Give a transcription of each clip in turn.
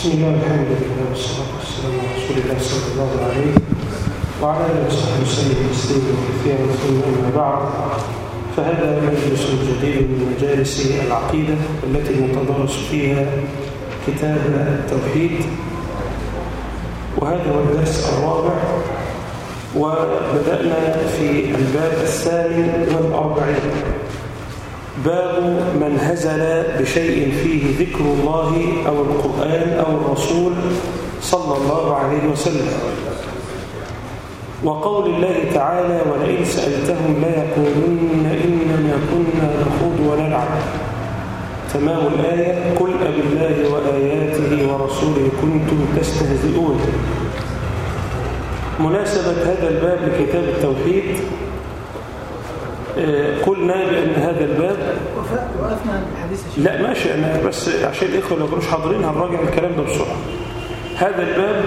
بسم الله الحمد لله والصلاة والسلام على رسول الله صلى الله عليه وعلى آله وصحبه وسلم تسليما كثيرا ثم أما بعد. فهذا مجلس جديد من مجالس العقيدة التي نتدرس فيها كتاب التوحيد. وهذا هو الدرس الرابع وبدأنا في الباب الثامن والأربعين. باب من هزل بشيء فيه ذكر الله أو القرآن أو الرسول صلى الله عليه وسلم. وقول الله تعالى ولئن سألتهم ليقولن إنما كنا نخوض ونلعب تمام الآية قل أبالله وآياته ورسوله كنتم تستهزئون مناسبة هذا الباب لكتاب التوحيد. قلنا بأن هذا الباب وقفنا الحديث لا ماشي أنا بس عشان الإخوة لو كانوش حاضرين هنراجع الكلام ده بسرعة. هذا الباب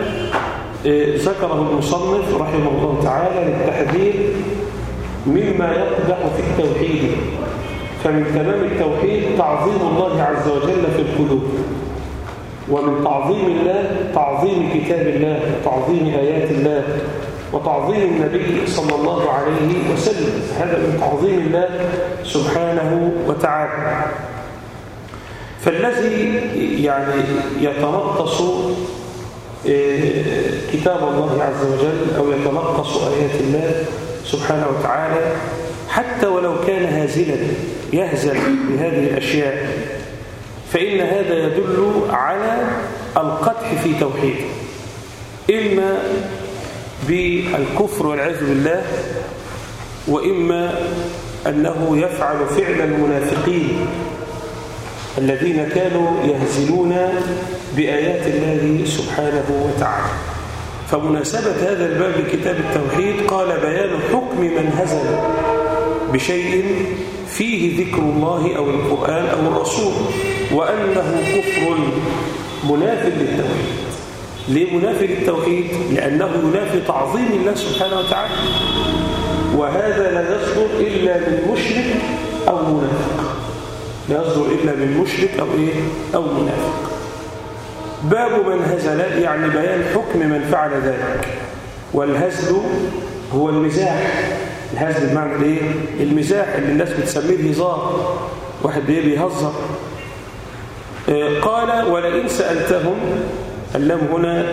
آه، ذكره المصنف رحمه الله تعالى للتحذير مما يقدح في التوحيد. فمن تمام التوحيد تعظيم الله عز وجل في القلوب ومن تعظيم الله تعظيم كتاب الله وتعظيم آيات الله وتعظيم النبي صلى الله عليه وسلم. هذا من تعظيم الله سبحانه وتعالى. فالذي يعني يتنقص آه، كتاب الله عز وجل أو يتنقص آيات الله سبحانه وتعالى حتى ولو كان هازلا يهزل بهذه الأشياء. فإن هذا يدل على القدح في توحيده إما بالكفر والعياذ بالله وإما أنه يفعل فعل المنافقين الذين كانوا يهزلون بآيات الله سبحانه وتعالى. فمناسبة هذا الباب لكتاب التوحيد قال بيان حكم من هزل بشيء فيه ذكر الله أو القرآن أو الرسول وأنه كفر مناف للتوحيد. ليه منافي للتوحيد؟ لأنه ينافي تعظيم الله سبحانه وتعالى. وهذا لا يصدر إلا من مشرك أو منافق. لا يصدر إلا من مشرك أو إيه؟ أو منافق. باب من هزل يعني بيان حكم من فعل ذلك. والهزل هو المزاح. الهزل بمعنى إيه؟ المزاح اللي الناس بتسميه الهزار. واحد بيهزر آه، قال ولئن سألتهم اللام هنا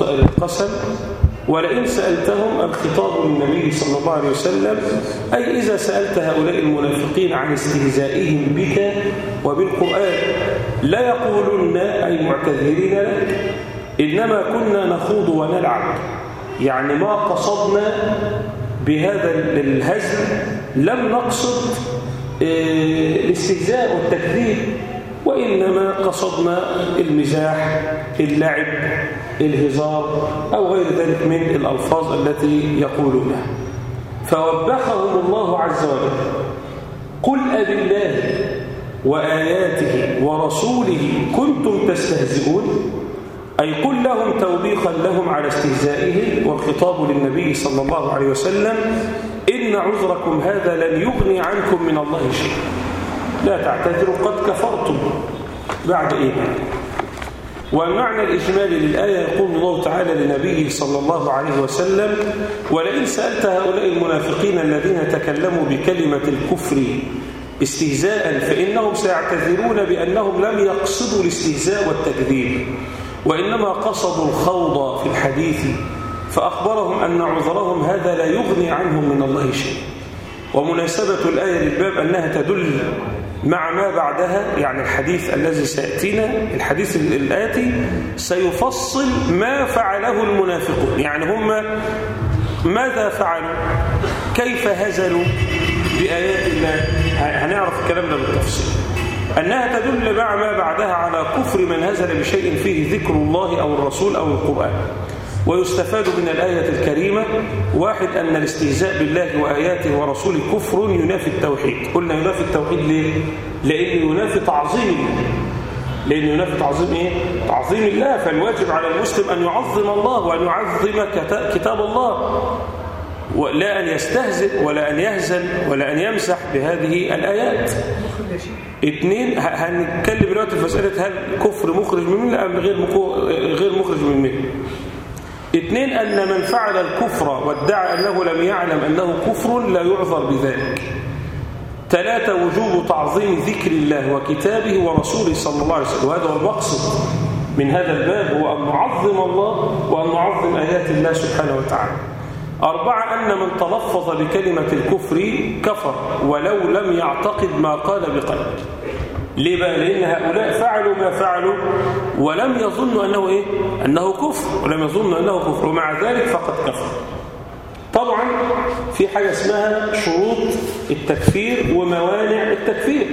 للقسم. ولئن سألتهم الخطاب للنبي صلى الله عليه وسلم أي إذا سألت هؤلاء المنافقين عن استهزائهم بك وبالقرآن لا يقولن أي معتذرين لك إنما كنا نخوض ونلعب. يعني ما قصدنا بهذا الهزل لم نقصد آه، الاستهزاء والتكذيب. وإنما قصدنا المزاح اللعب الهزار أو غير ذلك من الألفاظ التي يقولونها. فوبخهم الله عز وجل. قل أبالله وآياته ورسوله كنتم تستهزئون؟ أي قل لهم توبيخا لهم على استهزائهم والخطاب للنبي صلى الله عليه وسلم. إن عذركم هذا لن يغني عنكم من الله شيء لا تعتذروا قد كفرتم بعد إيمان. والمعنى الإجمالي للآية يقول الله تعالى لنبيه صلى الله عليه وسلم ولئن سألت هؤلاء المنافقين الذين تكلموا بكلمة الكفر استهزاء فإنهم سيعتذرون بأنهم لم يقصدوا الاستهزاء والتكذيب وإنما قصدوا الخوض في الحديث فأخبرهم أن عذرهم هذا لا يغني عنهم من الله شيء. ومناسبة الآية للباب أنها تدل مع ما بعدها يعني الحديث الذي سيأتينا الحديث الآتي سيفصل ما فعله المنافقون. يعني هم ماذا فعلوا؟ كيف هزلوا؟ بآيات الله. هنعرف الكلام ده بالتفصيل. أنها تدل مع ما بعدها على كفر من هزل بشيء فيه ذكر الله أو الرسول أو القرآن. ويستفاد من الآية الكريمة واحد أن الاستهزاء بالله وآياته ورسوله كفر ينافي التوحيد. قلنا ينافي التوحيد ليه؟ لأنه ينافي تعظيم الله. لأنه ينافي تعظيم إيه؟ تعظيم الله. فالواجب على المسلم أن يعظم الله وأن يعظم كتاب الله. ولا أن يستهزئ ولا أن يهزل ولا أن يمسح بهذه الآيات. اثنين هنتكلم دلوقتي في مسألة هل كفر مخرج من ملة أم غير غير مخرج من ملة اثنين أن من فعل الكفر وادعى أنه لم يعلم أنه كفر لا يعذر بذلك. ثلاثة وجوب تعظيم ذكر الله وكتابه ورسوله صلى الله عليه وسلم. وهذا هو المقصد من هذا الباب هو أن نعظم الله وأن نعظم آيات الله سبحانه وتعالى. أربعة أن من تلفظ بكلمة الكفر كفر ولو لم يعتقد ما قال بقلبه. ليه بقى؟ لأن هؤلاء فعلوا ما فعلوا ولم يظنوا أنه إيه؟ أنه كفر ولم يظنوا أنه كفر ومع ذلك فقد كفر طبعا في حاجة اسمها شروط التكفير وموانع التكفير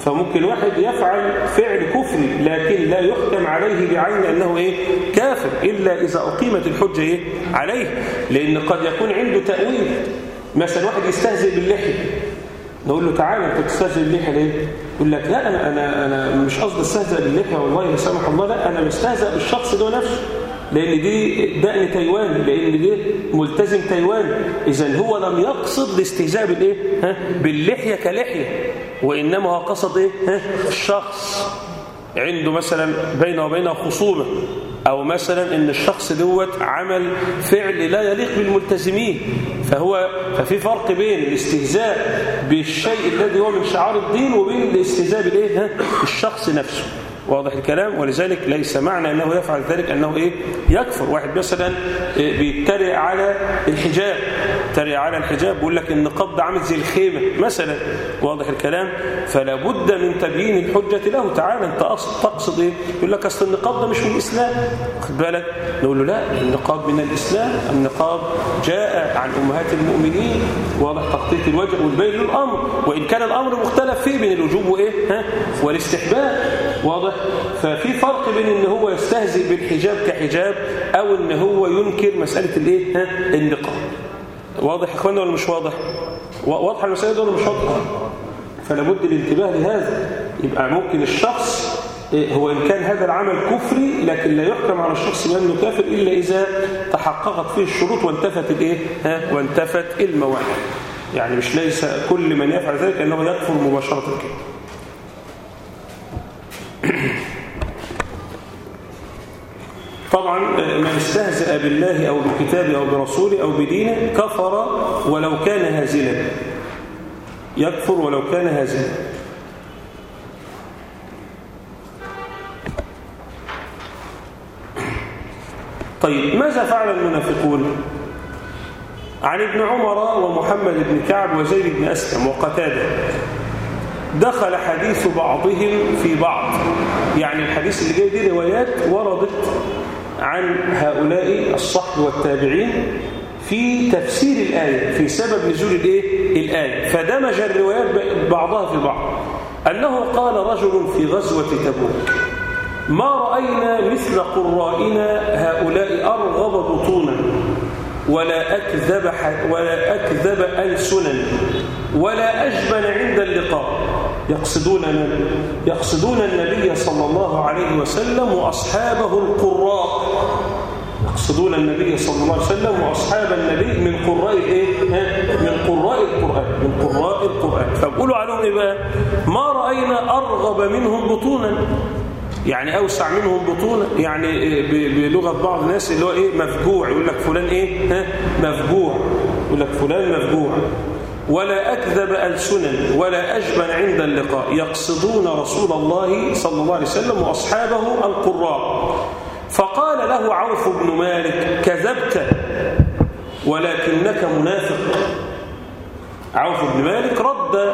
فممكن واحد يفعل فعل كفري لكن لا يحكم عليه بعين أنه إيه؟ كافر إلا إذا أقيمت الحجة إيه؟ عليه لأن قد يكون عنده تأويل مثلا واحد يستهزئ باللحية نقول له تعالى أنت بتستهزئ باللحية ليه؟ يقول لك لا أنا أنا أنا مش قصدي أستهزئ باللحية والله لا سمح الله لا أنا بستهزئ بالشخص ده نفسه لأن دي دقن تايوان لأن ده ملتزم تايوان اذا هو لم يقصد الاستهزاء بالإيه؟ ها؟ باللحية كلحية وإنما هو قصد إيه؟ ها؟ الشخص عنده مثلا بينه وبينه خصومة أو مثلا إن الشخص دوت عمل فعل لا يليق بالملتزمين فهو ففي فرق بين الاستهزاء بالشيء الذي هو من شعار الدين وبين الاستهزاء بالإيه ها؟ الشخص نفسه واضح الكلام ولذلك ليس معنى أنه يفعل ذلك أنه إيه؟ يكفر. واحد مثلا إيه؟ بيتريق على الحجاب تريق على الحجاب بيقول لك النقاب ده عامل زي الخيمة مثلا. واضح الكلام. فلا بد من تبيين الحجة له. تعالى أنت أص- تقصد إيه؟ يقول لك أصل النقاب ده مش من الإسلام. خد بالك. نقول له لا النقاب من الإسلام. النقاب جاء عن أمهات المؤمنين. واضح تغطيه الوجه والبين للأمر. وإن كان الأمر مختلف فيه بين الوجوب وإيه؟ ها؟ والاستحباب. واضح ففي فرق بين إن هو يستهزئ بالحجاب كحجاب أو إن هو ينكر مسألة الإيه؟ ها؟ النقاب. واضح يا اخوانا ولا مش واضح؟ وا- واضحه المسألة دي ولا مش واضحة؟ فلا بد الانتباه لهذا. يبقى ممكن الشخص إيه، هو إن كان هذا العمل كفري لكن لا يحكم على الشخص بأنه كافر إلا إذا تحققت فيه الشروط وانتفت الإيه؟ ها؟ وانتفت الموانع. يعني مش ليس كل من يفعل ذلك أنه يكفر مباشرة. كده طبعا من استهزأ بالله أو بكتابه أو برسوله أو بدينه كفر ولو كان هازلا. يكفر ولو كان هازلا. طيب ماذا فعل المنافقون؟ عن ابن عمر ومحمد بن كعب وزيد بن أسلم وقتادة. دخل حديث بعضهم في بعض. يعني الحديث اللي جاي دي روايات وردت عن هؤلاء الصحب والتابعين في تفسير الآية في سبب نزول الإيه؟ الآية. فدمج الروايات بعضها في بعض أنه قال رجل في غزوة تبوك ما رأينا مثل قرائنا هؤلاء أرغب بطونا ولا أكذب, ولا أكذب ألسنا ولا أجبن عند اللقاء. يقصدون يقصدون النبي صلى الله عليه وسلم وأصحابه القراء. يقصدون النبي صلى الله عليه وسلم وأصحاب النبي من قراء إيه؟ من قراء القرآن من قراء القرآن. فبقولوا عليهم إيه بقى؟ ما رأينا أرغب منهم بطونا. يعني أوسع منهم بطونا. يعني بلغة بعض الناس اللي هو إيه؟ مفجوع. يقول لك فلان إيه؟ ها؟ مفجوع. يقول لك فلان مفجوع. ولا أكذب ألسنا ولا أجبن عند اللقاء. يقصدون رسول الله صلى الله عليه وسلم وأصحابه القراء. فقال له عوف بن مالك كذبت ولكنك منافق. عوف بن مالك رد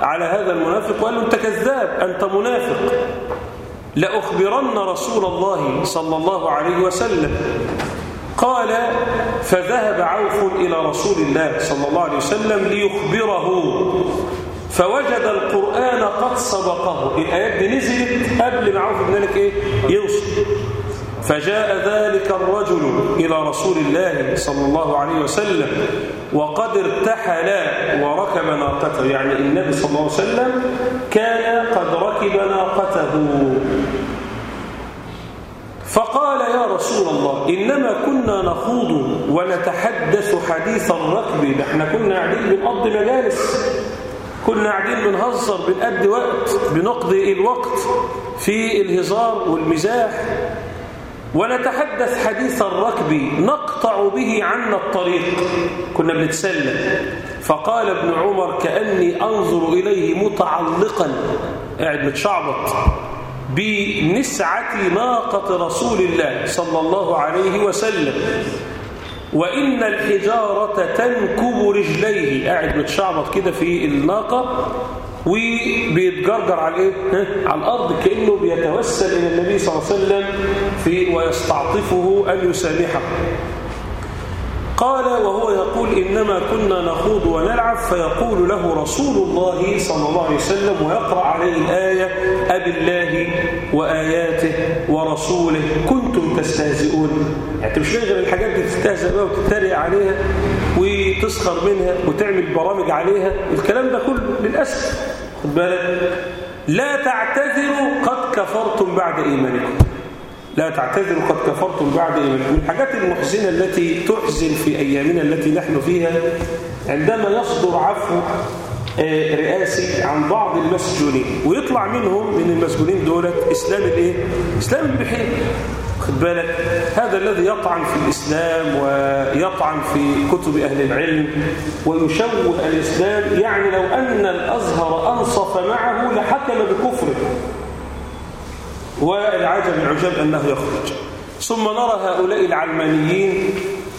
على هذا المنافق وقال له أنت كذاب أنت منافق. لأخبرن رسول الله صلى الله عليه وسلم. قال فذهب عوف إلى رسول الله صلى الله عليه وسلم ليخبره. فوجد القرآن قد سبقه. الآيات دي نزلت قبل ما عوف بن مالك إيه؟ يوصل فجاء ذلك الرجل إلى رسول الله صلى الله عليه وسلم وقد ارتحل وركب ناقته. يعني النبي صلى الله عليه وسلم كان قد ركب ناقته. فقال يا رسول الله إنما كنا نخوض ونتحدث حديث الركب. إحنا كنا قاعدين بنقضي مجالس. كنا قاعدين بنهزر بنقضي وقت بنقضي الوقت في الهزار والمزاح. ونتحدث حديث الركب نقطع به عنا الطريق. كنا بنتسلم. فقال ابن عمر كأني أنظر إليه متعلقا. قاعد متشعبط. بنسعة ناقة رسول الله صلى الله عليه وسلم. وإن الحجارة تنكب رجليه. قاعد متشعبط كده في الناقة وبيتجرجر على إيه على الأرض كأنه بيتوسل إلى النبي صلى الله عليه وسلم في ويستعطفه أن يسامحه. قال وهو يقول إنما كنا نخوض ونلعب فيقول له رسول الله صلى الله عليه وسلم ويقرأ عليه الآية أبي الله وآياته ورسوله كنتم تستهزئون. يعني مش غير الحاجات دي تستهزئ بها وتتريق عليها وتسخر منها وتعمل برامج عليها الكلام ده كله للأسف. خد بالك. لا تعتذروا قد كفرتم بعد إيمانكم. لا تعتذروا قد كفرتم بعد من الحاجات المحزنة التي تحزن في أيامنا التي نحن فيها عندما يصدر عفو رئاسي عن بعض المسجونين ويطلع منهم من المسجونين دولة إسلام الإيه؟ إسلام البحير خد بالك هذا الذي يطعن في الإسلام ويطعن في كتب أهل العلم ويشوه الإسلام يعني لو أن الأزهر أنصف معه لحكم بكفره والعجب العجاب أنه يخرج. ثم نرى هؤلاء العلمانيين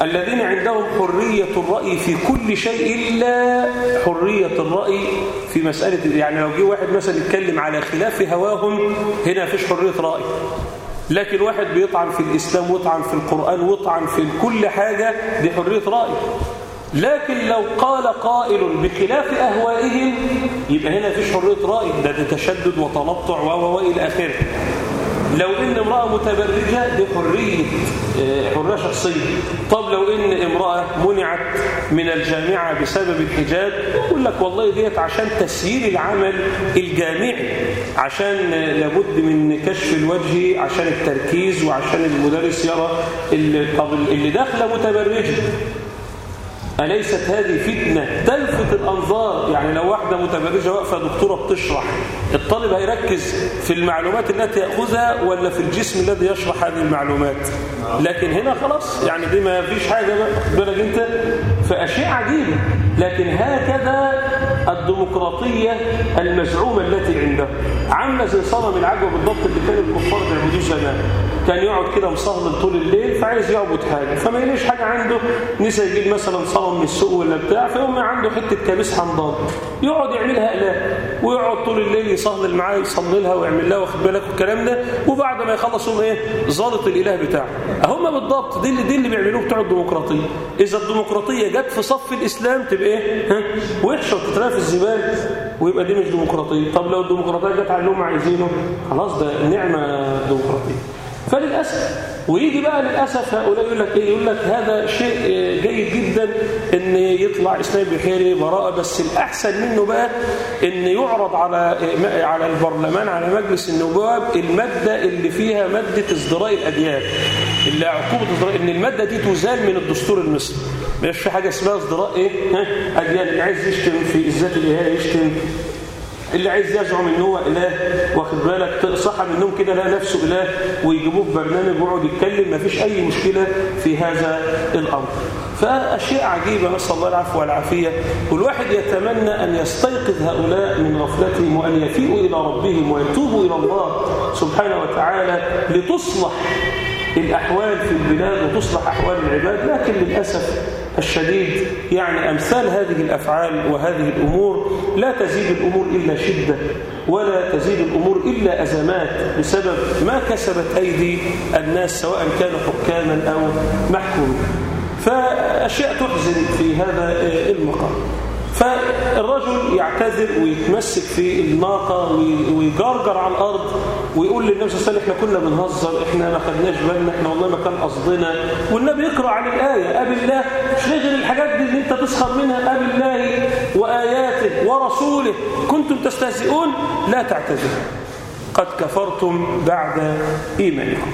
الذين عندهم حرية الرأي في كل شيء إلا حرية الرأي في مسألة يعني لو جه واحد مثلا يتكلم على خلاف هواهم هنا فيش حرية رأي. لكن واحد بيطعن في الإسلام ويطعن في القرآن ويطعن في كل حاجة دي حرية رأي. لكن لو قال قائل بخلاف أهوائهم يبقى هنا فيش حرية رأي. ده, تشدد وتنطع و إلى آخره. لو إن امرأة متبرجة دي حرية حرية شخصية. طب لو إن امرأة منعت من الجامعة بسبب الحجاب يقول لك والله ديت عشان تسيير العمل الجامعي عشان لابد من كشف الوجه عشان التركيز وعشان المدرس يرى اللي, اللي داخلة متبرجة. أليست هذه فتنة تلفت الأنظار؟ يعني لو واحدة متبرجة واقفة دكتورة بتشرح الطالب هيركز في المعلومات التي يأخذها ولا في الجسم الذي يشرح هذه المعلومات؟ لكن هنا خلاص يعني دي ما فيش حاجة بالك أنت فأشياء عجيبة. لكن هكذا الديمقراطية المزعومة التي عنده عاملة زي صنم العجوة بالضبط اللي كان الكفار بيعبدوه زمان. كان يقعد كده مصهل طول الليل فعايز يعبد حاجة. فما يليش حاجة عنده نسى يجيب مثلا صنم من السوق ولا بتاع فيقوم عنده حتة كابس حمضان يقعد يعملها إله ويقعد طول الليل يصهل معاه يصلي لها ويعمل لها واخد بالك الكلام ده. وبعد ما يخلص يقوم إيه؟ ظابط الإله بتاعه. هم بالضبط دي اللي دي اللي بيعملوه بتوع الديمقراطية. إذا الديمقراطية جت في صف الإسلام تبقى إيه؟ ها؟ وحشة وتترمى في الزباله ويبقى دي مش ديمقراطية. طب لو الديمقراطية جت على اللي هم عايزينه خلاص ده نعمة ديمقراطية. فللأسف ويجي بقى للأسف هؤلاء يقول لك إيه؟ يقول لك هذا شيء جيد جدا إن يطلع إسلام بحيري براءة بس الأحسن منه بقى إن يعرض على على البرلمان على مجلس النواب المادة اللي فيها مادة ازدراء الأديان اللي عقوبة ازدراء إن المادة دي تزال من الدستور المصري. مش في حاجة اسمها ازدراء إيه؟ ها؟ أديان. عايز يشتم في الذات الإلهية يشتم اللي عايز يزعم إن هو إله واخد بالك؟ صحى من النوم كده لقى نفسه إله ويجيبوه في برنامج ويقعد يتكلم مفيش أي مشكلة في هذا الأمر. فأشياء عجيبة نسأل الله العفو والعافية. والواحد يتمنى أن يستيقظ هؤلاء من غفلتهم وأن يفيئوا إلى ربهم ويتوبوا إلى الله سبحانه وتعالى لتصلح الأحوال في البلاد وتصلح أحوال العباد. لكن للأسف الشديد يعني أمثال هذه الأفعال وهذه الأمور لا تزيد الأمور إلا شدة ولا تزيد الأمور إلا أزمات بسبب ما كسبت أيدي الناس سواء كانوا حكاما أو محكومين. فأشياء تحزن في هذا المقام. فالرجل يعتذر ويتمسك في الناقة ويجرجر على الأرض ويقول للنبي صلى الله عليه وسلم إحنا كنا بنهزر إحنا ما خدناش بالنا إحنا والله ما كان قصدنا. والنبي يقرأ عن الآية أبي الله مش غير الحاجات دي اللي أنت تسخر منها أبي الله وآياته ورسوله كنتم تستهزئون؟ لا تعتذروا. قد كفرتم بعد إيمانكم.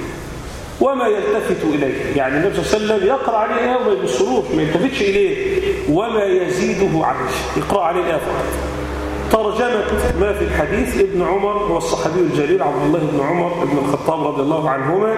وما يلتفت إليه. يعني النبي صلى الله عليه وسلم يقرأ عليه الآية وما يبصروش ما يلتفتش إليه. وما يزيده عليه. يقرأ عليه الآية فقط ترجمة ما في الحديث ابن عمر هو الصحابي الجليل عبد الله بن عمر بن الخطاب رضي الله عنهما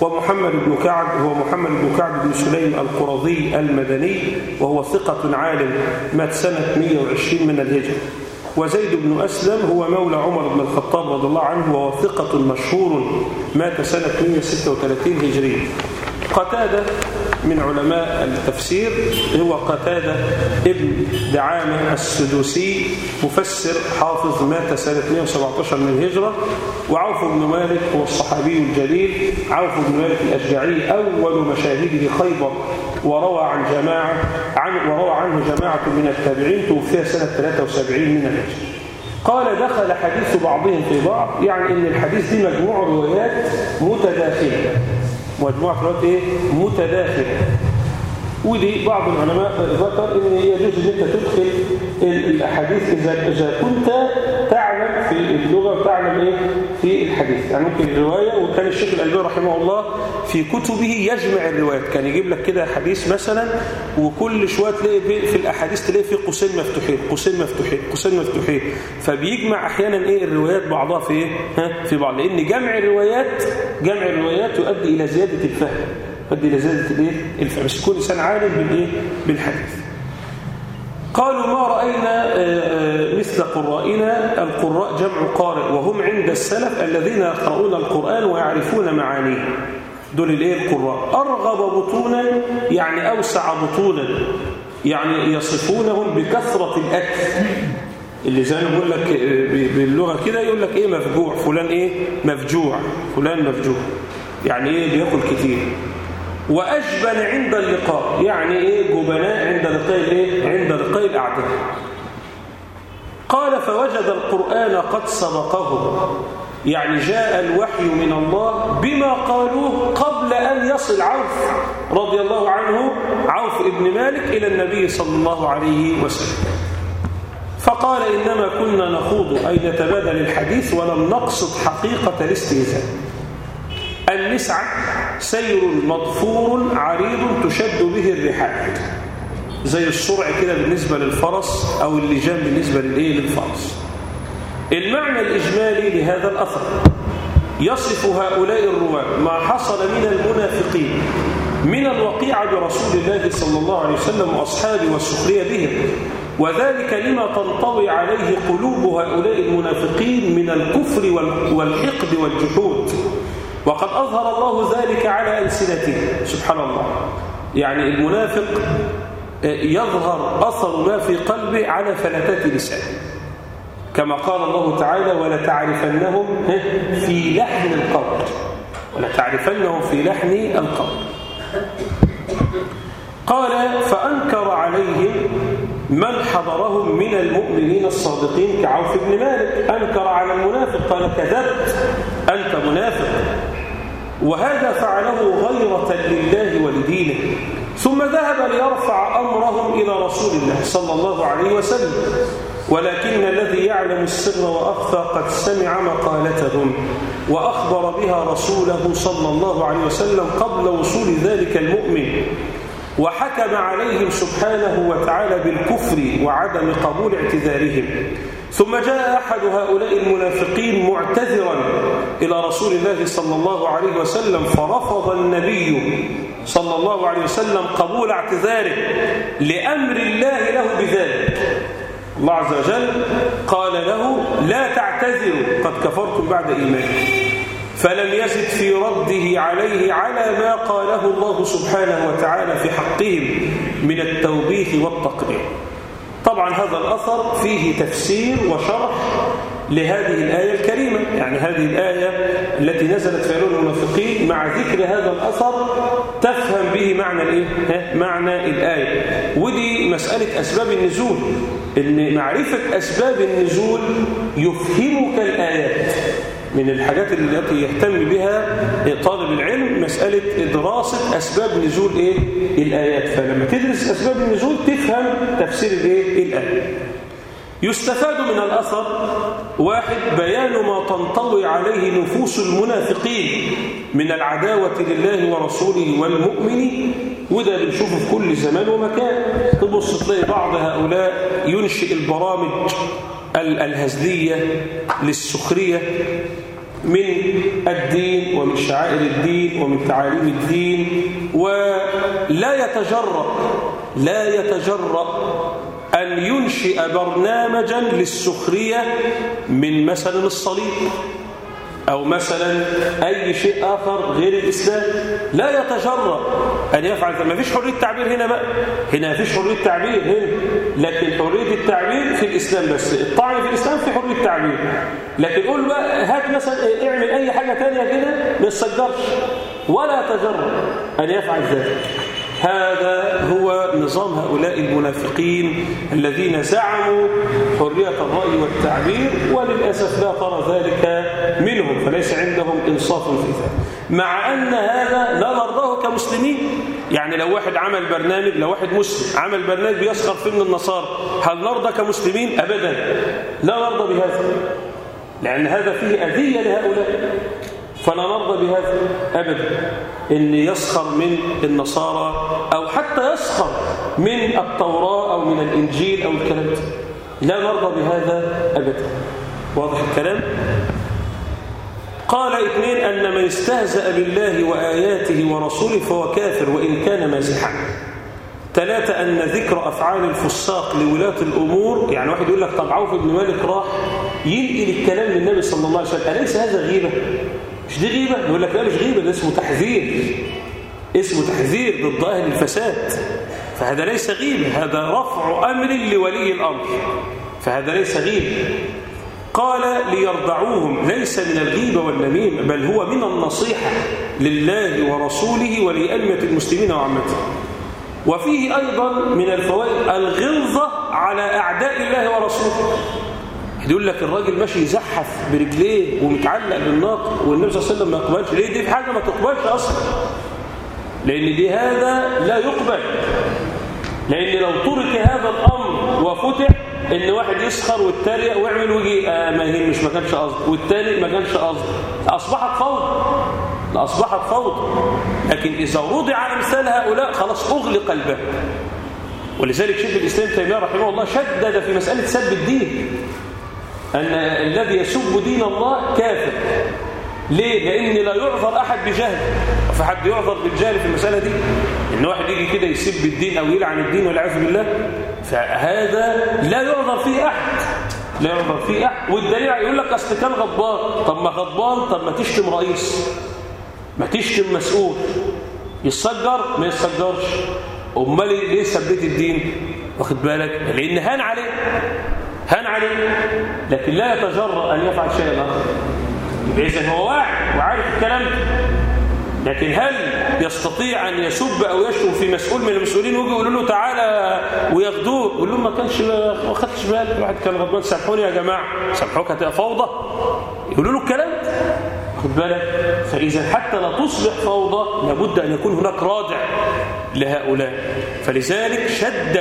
ومحمد بن كعب هو محمد بن كعب بن سليم القرظي المدني وهو ثقة عالم مات سنة 120 من الهجرة. وزيد بن أسلم هو مولى عمر بن الخطاب رضي الله عنه وهو ثقة مشهور مات سنة 136 هجرية قتادة من علماء التفسير هو قتادة ابن دعامة السدوسي مفسر حافظ مات سنة 117 من الهجرة وعوف بن مالك هو الصحابي الجليل. عوف بن مالك الأشجعي أول مشاهده خيبر وروى عن جماعة عن وروى عنه جماعة من التابعين توفي سنة 73 من الهجرة. قال دخل حديث بعضهم في بعض. يعني إن الحديث دي مجموع روايات متداخلة. مجموعة روايات إيه؟ متداخلة. ودي بعض العلماء ذكر إن يجوز أن انت تدخل الاحاديث إذا إذا كنت تعلم في اللغة وتعلم إيه؟ في الحديث. يعني ممكن الرواية وكان الشيخ الألباني رحمه الله في كتبه يجمع الروايات. كان يجيب لك كده حديث مثلا وكل شوية تلاقي في الأحاديث تلاقي في قوسين مفتوحين قوسين مفتوحين قوسين مفتوحين. فبيجمع أحيانا إيه؟ الروايات بعضها في إيه؟ ها؟ في بعض. لأن جمع الروايات جمع الروايات يؤدي إلى زيادة الفهم يؤدي إلى زيادة الإيه؟ الفهم. بس يكون إنسان عالم بالإيه؟ بالحديث. قالوا ما رأينا مثل قرائنا. القراء جمع قارئ وهم عند السلف الذين يقرؤون القرآن ويعرفون معانيه. دول الإيه؟ القراء. أرغب بطونا يعني أوسع بطونا. يعني يصفونهم بكثرة الأكل. اللي زي ما لك باللغة كده يقول لك إيه؟ مفجوع. فلان إيه؟ مفجوع. فلان مفجوع. يعني إيه؟ بياكل كتير. وأجبن عند اللقاء. يعني إيه؟ جبناء عند لقاء الإيه؟ عند لقاء الأعداء. قال فوجد القرآن قد سبقه. يعني جاء الوحي من الله بما قالوه قبل أن يصل عوف رضي الله عنه عوف ابن مالك إلى النبي صلى الله عليه وسلم. فقال إنما كنا نخوض أي نتبادل الحديث ولم نقصد حقيقة الاستهزاء. النسعة سير مضفور عريض تشد به الرحال. زي السرع كده بالنسبة للفرس أو اللجام بالنسبة للإيه؟ للفرس. المعنى الإجمالي لهذا الأثر. يصف هؤلاء الرواة ما حصل من المنافقين من الوقيعة برسول الله صلى الله عليه وسلم وأصحابه والسخرية بهم. وذلك لما تنطوي عليه قلوب هؤلاء المنافقين من الكفر والحقد والجحود. وقد أظهر الله ذلك على ألسنتهم سبحان الله. يعني المنافق يظهر أثر ما في قلبه على فلتات لسانه. كما قال الله تعالى ولتعرفنهم في لحن القول ولتعرفنهم في لحن القول قال فأنكر عليهم من حضرهم من المؤمنين الصادقين كعوف بن مالك. أنكر على المنافق قال كذبت. أنت منافق. وهذا فعله غيرة لله ولدينه ثم ذهب ليرفع أمرهم إلى رسول الله صلى الله عليه وسلم ولكن الذي يعلم السر وأخفى قد سمع مقالتهم وأخبر بها رسوله صلى الله عليه وسلم قبل وصول ذلك المؤمن وحكم عليهم سبحانه وتعالى بالكفر وعدم قبول اعتذارهم. ثم جاء أحد هؤلاء المنافقين معتذرا إلى رسول الله صلى الله عليه وسلم فرفض النبي صلى الله عليه وسلم قبول اعتذاره لأمر الله له بذلك. الله عز وجل قال له لا تعتذروا قد كفرتم بعد إيمانكم. فلم يزد في رده عليه على ما قاله الله سبحانه وتعالى في حقهم من التوبيخ والتقرير طبعا هذا الأثر فيه تفسير وشرح لهذه الآية الكريمة. يعني هذه الآية التي نزلت في علوم المنافقين مع ذكر هذا الأثر تفهم به معنى الإيه؟ معنى الآية. ودي مسألة أسباب النزول. إن معرفة أسباب النزول يفهمك الآيات. من الحاجات التي يهتم بها طالب العلم مسألة دراسة أسباب نزول إيه؟ الآيات. فلما تدرس أسباب النزول تفهم تفسير الإيه؟ الآية. يستفاد من الأثر واحد بيان ما تنطوي عليه نفوس المنافقين من العداوة لله ورسوله والمؤمن. وده بنشوفه في كل زمان ومكان. تبص تلاقي بعض هؤلاء ينشئ البرامج الهزلية للسخرية. من الدين ومن شعائر الدين ومن تعاليم الدين ولا يتجرأ لا يتجرأ أن ينشئ برنامجا للسخرية من مثلا الصليب أو مثلا أي شيء آخر غير الإسلام. لا يتجرأ أن يفعل ما فيش حرية تعبير هنا بقى. هنا ما فيش حرية تعبير هنا. لكن حرية التعبير في الإسلام بس. الطعن في الإسلام في حرية تعبير لكن قول بقى هات مثلا اعمل أي حاجة تانية كده ما يتسجرش ولا يتجرأ أن يفعل ذلك. هذا هو نظام هؤلاء المنافقين الذين زعموا حرية الرأي والتعبير وللأسف لا ترى ذلك منهم فليس عندهم إنصاف في ذلك. مع أن هذا لا نرضاه كمسلمين. يعني لو واحد عمل برنامج لو واحد مسلم عمل برنامج بيسخر فيه من النصارى هل نرضى كمسلمين أبدا. لا نرضى بهذا لأن هذا فيه أذية لهؤلاء. فلا نرضى بهذا أبدا. إن يسخر من النصارى أو حتى يسخر من التوراة أو من الإنجيل أو الكلام ده لا نرضى بهذا أبدا. واضح الكلام؟ قال اثنين أن من استهزأ بالله وآياته ورسوله فهو كافر وإن كان مازحا. ثلاثة أن ذكر أفعال الفساق لولاة الأمور يعني واحد يقول لك طب عوف بن مالك راح ينقل الكلام للنبي صلى الله عليه وسلم. أليس هذا غيبة؟ مش دي غيبة؟ يقول لك لا مش غيبة ده اسمه تحذير. اسمه تحذير ضد أهل الفساد. فهذا ليس غيبة هذا رفع أمر لولي الأمر. فهذا ليس غيبة قال ليرضعوهم ليس من الغيبة والنميم بل هو من النصيحة لله ورسوله ولأئمة المسلمين وعامته. وفيه أيضا من الفوائد الغلظة على أعداء الله ورسوله. يقول لك الراجل ماشي يزحف برجليه ومتعلق بالناق والنبي صلى الله عليه وسلم ما يقبلش. ليه؟ دي في حاجة ما تقبلش أصلا. لأن دي هذا لا يقبل. لأن لو ترك هذا الأمر وفتح إن واحد يسخر ويتريق ويعمل ويجي آه ما هي مش ما كانش قصد. والتاني ما كانش قصد. أصبحت فوضى. أصبحت فوضى. لكن إذا وضع امثال هؤلاء خلاص أغلق الباب ولذلك شيخ الإسلام تيمية رحمه الله شدد في مسألة سب الدين. أن الذي يسب دين الله كافر. ليه؟ لأن لا يعذر أحد بجهل. في حد يعذر بالجهل في المسألة دي؟ إن واحد يجي كده يسب الدين أو يلعن الدين والعياذ بالله فهذا لا يعذر فيه أحد. لا يعذر فيه أحد. والدليل يقول لك أصل كان غضبان. طب ما غضبان طب ما تشتم رئيس. ما تشتم مسؤول. يتسجر؟ ما يتسجرش. أمال ليه سبيت الدين؟ واخد بالك؟ لأن هان عليه. هان عليه. لكن لا يتجرأ أن يفعل شيئا. آخر إذا هو واعي وعارف الكلام. لكن هل يستطيع أن يسب أو يشتم في مسؤول من المسؤولين ويجي يقولوا له تعالى وياخدوه يقول لهم ما كانش ما خدتش بالي. الواحد كان غضبان. سامحوني يا جماعة. سامحوك هتبقى فوضى. يقولوا له الكلام. خد بالك. فإذا حتى لا تصبح فوضى لابد أن يكون هناك رادع لهؤلاء. فلذلك شدد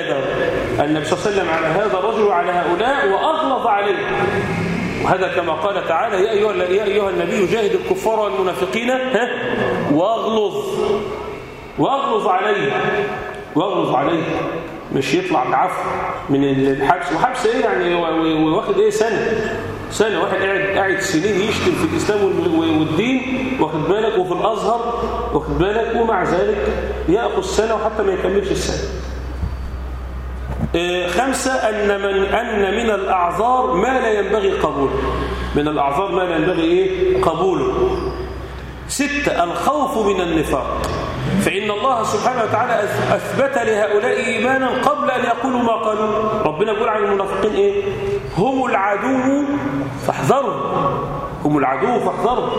النبي صلى الله عليه وسلم على هذا الرجل وعلى هؤلاء وأغلظ عليه. وهذا كما قال تعالى يا أيها, يا أيها النبي جاهد الكفار والمنافقين ها؟ واغلظ. واغلظ عليه. واغلظ عليه. مش يطلع بعفو من الحبس. وحبس إيه يعني؟ واخد إيه؟ سنة. سنة. واحد قاعد قاعد سنين يشتم في الإسلام والدين واخد بالك؟ وفي الأزهر واخد بالك؟ ومع ذلك يأخذ سنه وحتى ما يكملش السنة. خمسة أن من أن من الأعذار ما لا ينبغي قبوله من الأعذار ما لا ينبغي إيه؟ قبوله ستة الخوف من النفاق. فإن الله سبحانه وتعالى أثبت لهؤلاء إيمانا قبل أن يقولوا ما قالوا. ربنا يقول عن المنافقين إيه؟ هم العدو فاحذروا هم العدو فاحذروا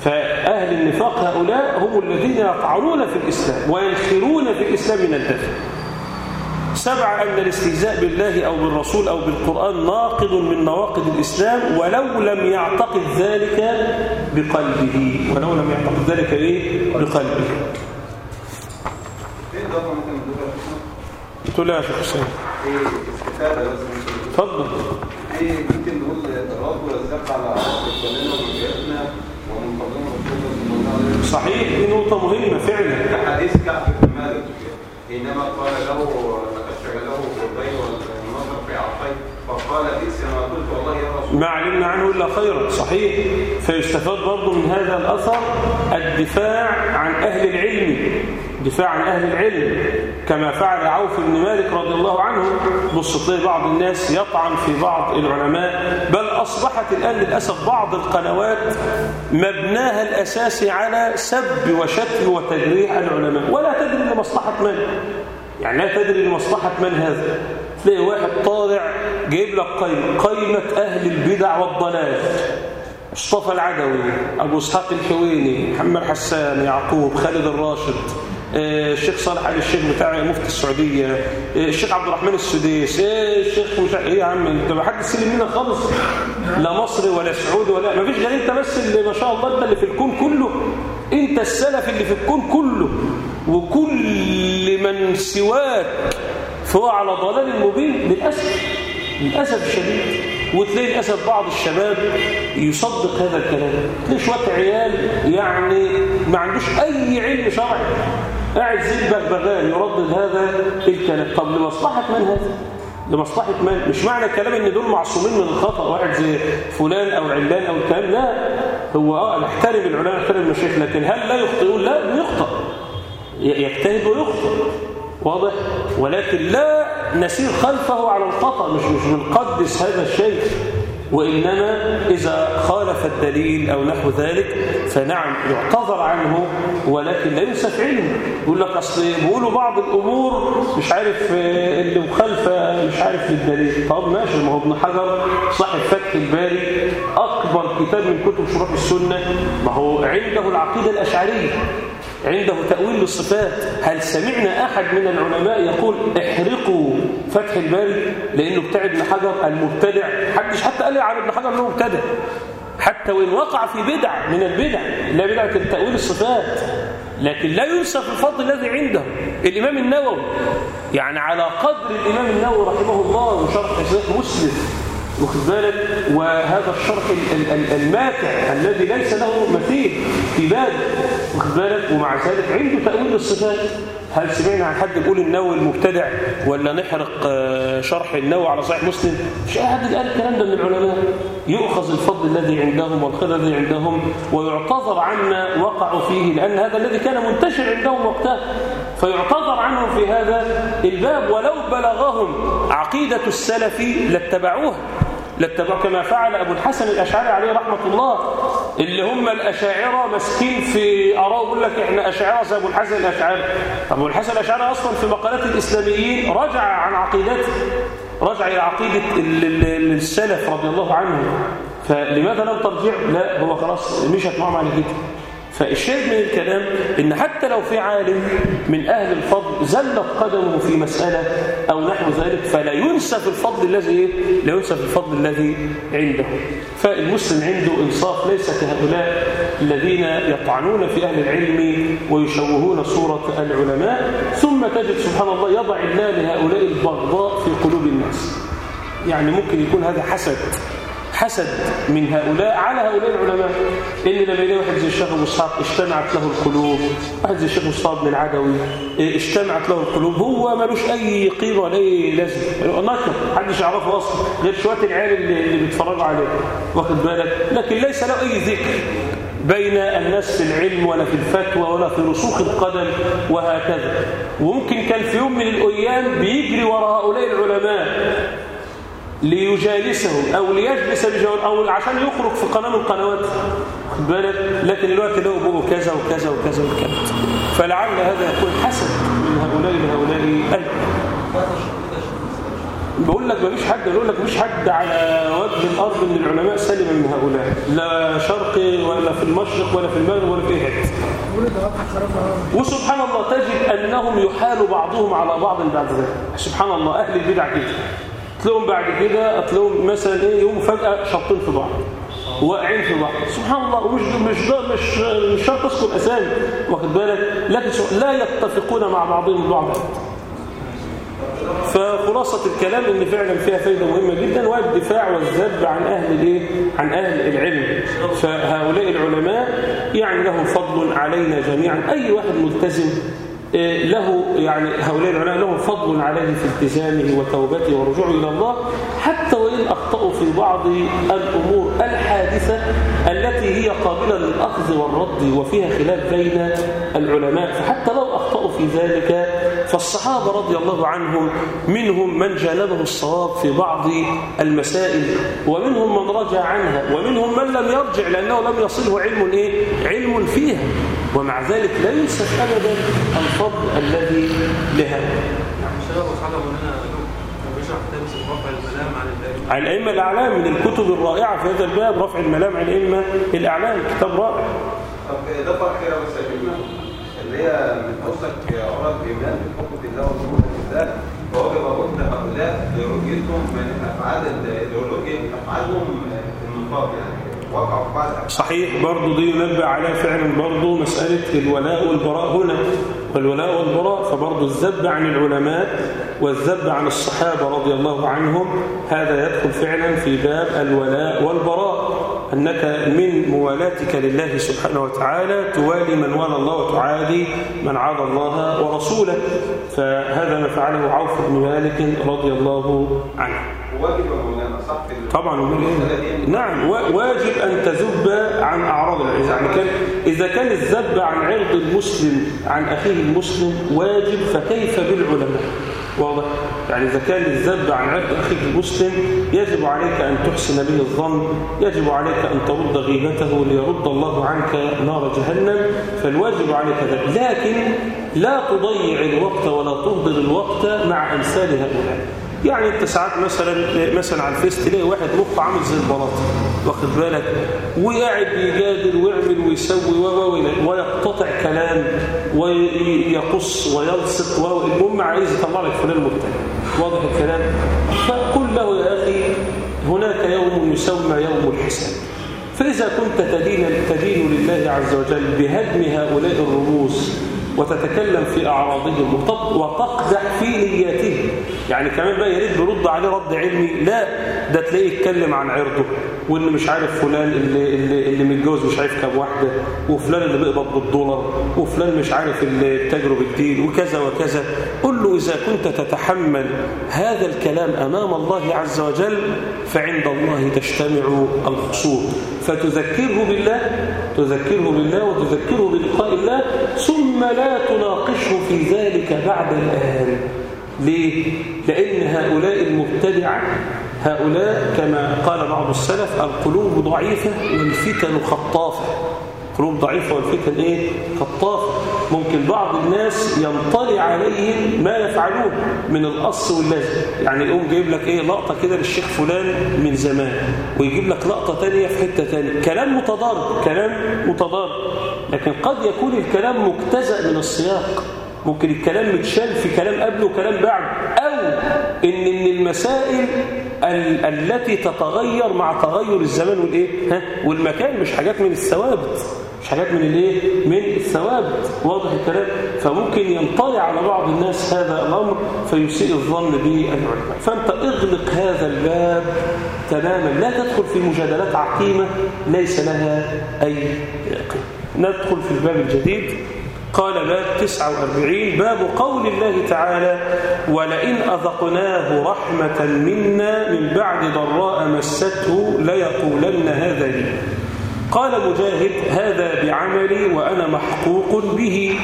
فأهل النفاق هؤلاء هم الذين يطعنون في الإسلام وينخرون في الإسلام من الداخل سبعة أن الاستهزاء بالله أو بالرسول أو بالقرآن ناقض من نواقض الإسلام ولو لم يعتقد ذلك بقلبه. ولو لم يعتقد ذلك إيه؟ بقلبه. له يا شيخ حسين. اتفضل إيه ممكن نقول الرد والذبح على الكلام وبيئتنا صحيح دي نقطة مهمة فعلا. حديث كعب بن مالك حينما قال له تخشج له قربين والنظر في عطيه فقال ما علمنا عنه إلا خيرا. صحيح. فيستفاد برضه من هذا الأثر الدفاع عن أهل العلم. دفاع عن أهل العلم. كما فعل عوف بن مالك رضي الله عنه. بص بعض الناس يطعن في بعض العلماء. بل أصبحت الآن للأسف بعض القنوات مبناها الأساسي على سب وشتم وتجريح العلماء. ولا تدري لمصلحة من. يعني لا تدري لمصلحة من هذا. تلاقي واحد طالع جايب لك قيمة قيمة أهل البدع والضلال. مصطفى العدوي أبو إسحاق الحويني محمد حسان يعقوب خالد الراشد آه، الشيخ صالح علي الشيخ بتاع مفتي السعودية آه، الشيخ عبد الرحمن السديس آه، الشيخ مش إيه يا عم أنت ما حد سلم منا خالص. لا مصري ولا سعودي ولا ما فيش غير أنت بس اللي ما شاء الله أنت اللي في الكون كله. أنت السلف اللي في الكون كله. وكل من سواك فهو على ضلال مبين للأسف للأسف الشديد. وتلاقي للأسف بعض الشباب يصدق هذا الكلام. تلاقي شوية عيال يعني ما عندوش أي علم شرعي. قاعد زي البغبغان يردد هذا الكلام. طب لمصلحة من هذا؟ لمصلحة من؟ مش معنى الكلام إن دول معصومين من الخطأ واحد زي فلان أو علان أو الكلام. لا هو آه نحترم العلماء نحترم المشايخ لكن هل لا يخطئون؟ لا يخطئ. يجتهد ويخطئ. واضح؟ ولكن لا نسير خلفه على الخطأ مش مش بنقدس هذا الشيء. وإنما إذا خالف الدليل أو نحو ذلك فنعم يعتذر عنه ولكن لا ينسف علمه. يقول لك أصل بيقولوا بعض الأمور مش عارف آه، اللي مخالفة مش عارف للدليل. طب ماشي ما هو ابن حجر صاحب فتح الباري أكبر كتاب من كتب شروح السنة ما هو عنده العقيدة الأشعرية. عنده تأويل للصفات. هل سمعنا أحد من العلماء يقول احرقوا فتح الباري؟ لأنه بتاع ابن حجر المبتدع. حدش حتى قال عن ابن حجر أنه مبتدع. حتى وإن وقع في بدع من البدع لا بدعة التأويل الصفات لكن لا ينسف الفضل الذي عنده الإمام النووي. يعني على قدر الإمام النووي رحمه الله وشرح صحيح مسلم واخد بالك؟ وهذا الشرح ال- ال- الماتع الذي ليس له مثيل في باله واخد بالك؟ ومع ذلك عنده تأويل للصفات. هل سمعنا عن حد يقول النووي المبتدع ولا نحرق آه، شرح النووي على صحيح مسلم؟ مش أي حد قال الكلام ده من العلماء. يؤخذ الفضل الذي عندهم والخير الذي عندهم ويعتذر عما وقعوا فيه لأن هذا الذي كان منتشر عندهم وقتها. فيعتذر عنهم في هذا الباب ولو بلغهم عقيدة السلف لاتبعوها لاتبعوا كما فعل أبو الحسن الأشعري عليه رحمة الله اللي هم الأشاعرة مسكين في أراء يقول لك إحنا أشاعرة زي أبو الحسن الأشعري. أبو الحسن الأشعري أصلا في مقالات الإسلاميين رجع عن عقيدته رجع إلى عقيدة ال- ال- السلف رضي الله عنهم. فلماذا لم ترجع؟ لا هو خلاص مشت معهم على كده فالشاهد من الكلام إن حتى لو في عالم من أهل الفضل زلت قدمه في مسألة أو نحو ذلك فلا ينسف الفضل الذي إيه؟ لا ينسف الفضل الذي عنده. فالمسلم عنده إنصاف ليس كهؤلاء الذين يطعنون في أهل العلم ويشوهون صورة العلماء ثم تجد سبحان الله يضع الله لهؤلاء البغضاء في قلوب الناس. يعني ممكن يكون هذا حسد. حسد من هؤلاء على هؤلاء العلماء. إن لما يلاقي واحد زي الشيخ إسحاق اجتمعت له القلوب واحد زي الشيخ مصطفى بن العدوي إيه، اجتمعت له القلوب هو ملوش أي قيمة ولا أي لازمة. نكر محدش يعرفه أصلا غير شوية العيال اللي, اللي بيتفرجوا عليه. واخد بالك؟ لكن ليس له أي ذكر بين الناس في العلم ولا في الفتوى ولا في رسوخ القدم وهكذا. وممكن كان في يوم من الأيام بيجري وراء هؤلاء العلماء ليجالسهم أو ليجلس بجوار أو عشان يخرج في قناة من القنوات بالك؟ لكن الوقت له بقوا كذا وكذا وكذا وكذا. فلعل هذا يكون حسد من هؤلاء لهؤلاء أيضا. بقول لك مفيش حد بقول لك مفيش حد على وجه الأرض من العلماء سلم من هؤلاء. لا شرقي ولا في المشرق ولا في المغرب ولا في أي حتة. ولد واقع خرافة وسبحان الله تجد أنهم يحال بعضهم على بعض بعد ذلك. سبحان الله أهل البدع كده. تلاقيهم بعد كده تلاقيهم مثلا إيه يوم فجأة شاطين في بعض واقعين في بعض. سبحان الله مش ده مش مش شرط تذكر اسامي واخد بالك؟ لكن لا يتفقون مع بعضهم البعض. فخلاصة الكلام إن فعلا فيها فايدة مهمة جدا والدفاع والذب عن أهل الإيه؟ عن أهل العلم. فهؤلاء العلماء يعني لهم فضل علينا جميعا. أي واحد ملتزم له يعني هؤلاء العلماء لهم فضل عليه في التزامه وتوبته ورجوعه إلى الله حتى وإن أخطأوا في بعض الأمور الحادثة التي هي قابلة للأخذ والرد وفيها خلاف بين العلماء فحتى لو أخطأوا في ذلك فالصحابة رضي الله عنهم منهم من جانبه الصواب في بعض المسائل ومنهم من رجع عنها ومنهم من لم يرجع لأنه لم يصله علم إيه؟ علم فيها ومع ذلك لا ينسف أبدا الفضل الذي لها. يعني الدائم عن الأئمة. الأعلام من الكتب الرائعة في هذا الباب رفع الملام عن الأئمة الأعلام كتاب رائع. طب أخيرة بس يا شيخنا اللي هي من قصدك عرض الإيمان بحكم الله ورسوله الله فوجب رد هؤلاء لرؤيتهم من أفعال الإيديولوجيا أفعالهم النقاب يعني. صحيح برضو دي ينبه عليها فعلا برضو مسألة الولاء والبراء هنا. والولاء والبراء فبرضو الذب عن العلماء والذب عن الصحابة رضي الله عنهم هذا يدخل فعلا في باب الولاء والبراء. أنك من موالاتك لله سبحانه وتعالى توالي من والى الله وتعادي من عاد الله ورسوله. فهذا ما فعله عوف بن مالك رضي الله عنه. واجب صح طبعا أمال إيه؟ نعم وا- واجب أن تذب عن العز يعني كان إذا كان الذب عن عرض المسلم عن أخيه المسلم واجب فكيف بالعلماء؟ واضح؟ يعني إذا كان الذب عن عرض أخيك المسلم يجب عليك أن تحسن به الظن يجب عليك أن ترد غيبته ليرد الله عنك نار جهنم فالواجب عليك ذلك. لكن لا تضيع الوقت ولا تهدر الوقت مع أمثال هؤلاء. يعني انت ساعات مثلا مثلا على الفيس تلاقي واحد مخه عامل زي البلاط واخد بالك؟ وقاعد يجادل ويعمل ويسوي و ويقتطع كلام ويقص ويلصق المهم عايز يطلع لك فلان مبتدع واضح الكلام؟ فقل له يا أخي هناك يوم يسمى يوم الحساب. فإذا كنت تدين تدين لله عز وجل بهدم هؤلاء الرموز وتتكلم في أعراضهم وتقدح في نياتهم. يعني كمان بقى يريد برد عليه رد علمي. لا ده تلاقيه يتكلم عن عرضه وإن مش عارف فلان اللي, اللي, اللي متجوز مش عارف كام واحدة وفلان اللي بيقبض بالدولار وفلان مش عارف اللي بتجرب بالدين وكذا وكذا. قل له إذا كنت تتحمل هذا الكلام أمام الله عز وجل فعند الله تجتمع الخصوم فتذكره بالله تذكره بالله وتذكره بلقاء الله ثم لا تناقشه في ذلك بعد الآن ليه؟ لأن هؤلاء المبتدعة هؤلاء كما قال بعض السلف القلوب ضعيفة والفتن خطافة قلوب ضعيفة والفتن إيه؟ خطافة. ممكن بعض الناس ينطلي عليهم ما يفعلون من القص واللزم يعني يقوم جايب لك إيه؟ لقطة كده للشيخ فلان من زمان ويجيب لك لقطة تانية في حتة تانية. كلام متضارب كلام متضارب. لكن قد يكون الكلام مجتزأ من السياق. ممكن الكلام متشال في كلام قبله وكلام بعد أو إن من المسائل ال التي تتغير مع تغير الزمان والإيه ها؟ والمكان مش حاجات من الثوابت. مش حاجات من الإيه؟ من الثوابت. واضح الكلام؟ فممكن ينطلع على بعض الناس هذا الأمر فيسيء الظن بالعلماء فأنت اغلق هذا الباب تماما. لا تدخل في مجادلات عقيمة ليس لها أي قيمه ندخل في الباب الجديد. قال باب 49 باب قول الله تعالى ولئن أذقناه رحمة منا من بعد ضراء مسته ليقولن هذا لي. قال مجاهد هذا بعملي وأنا محقوق به.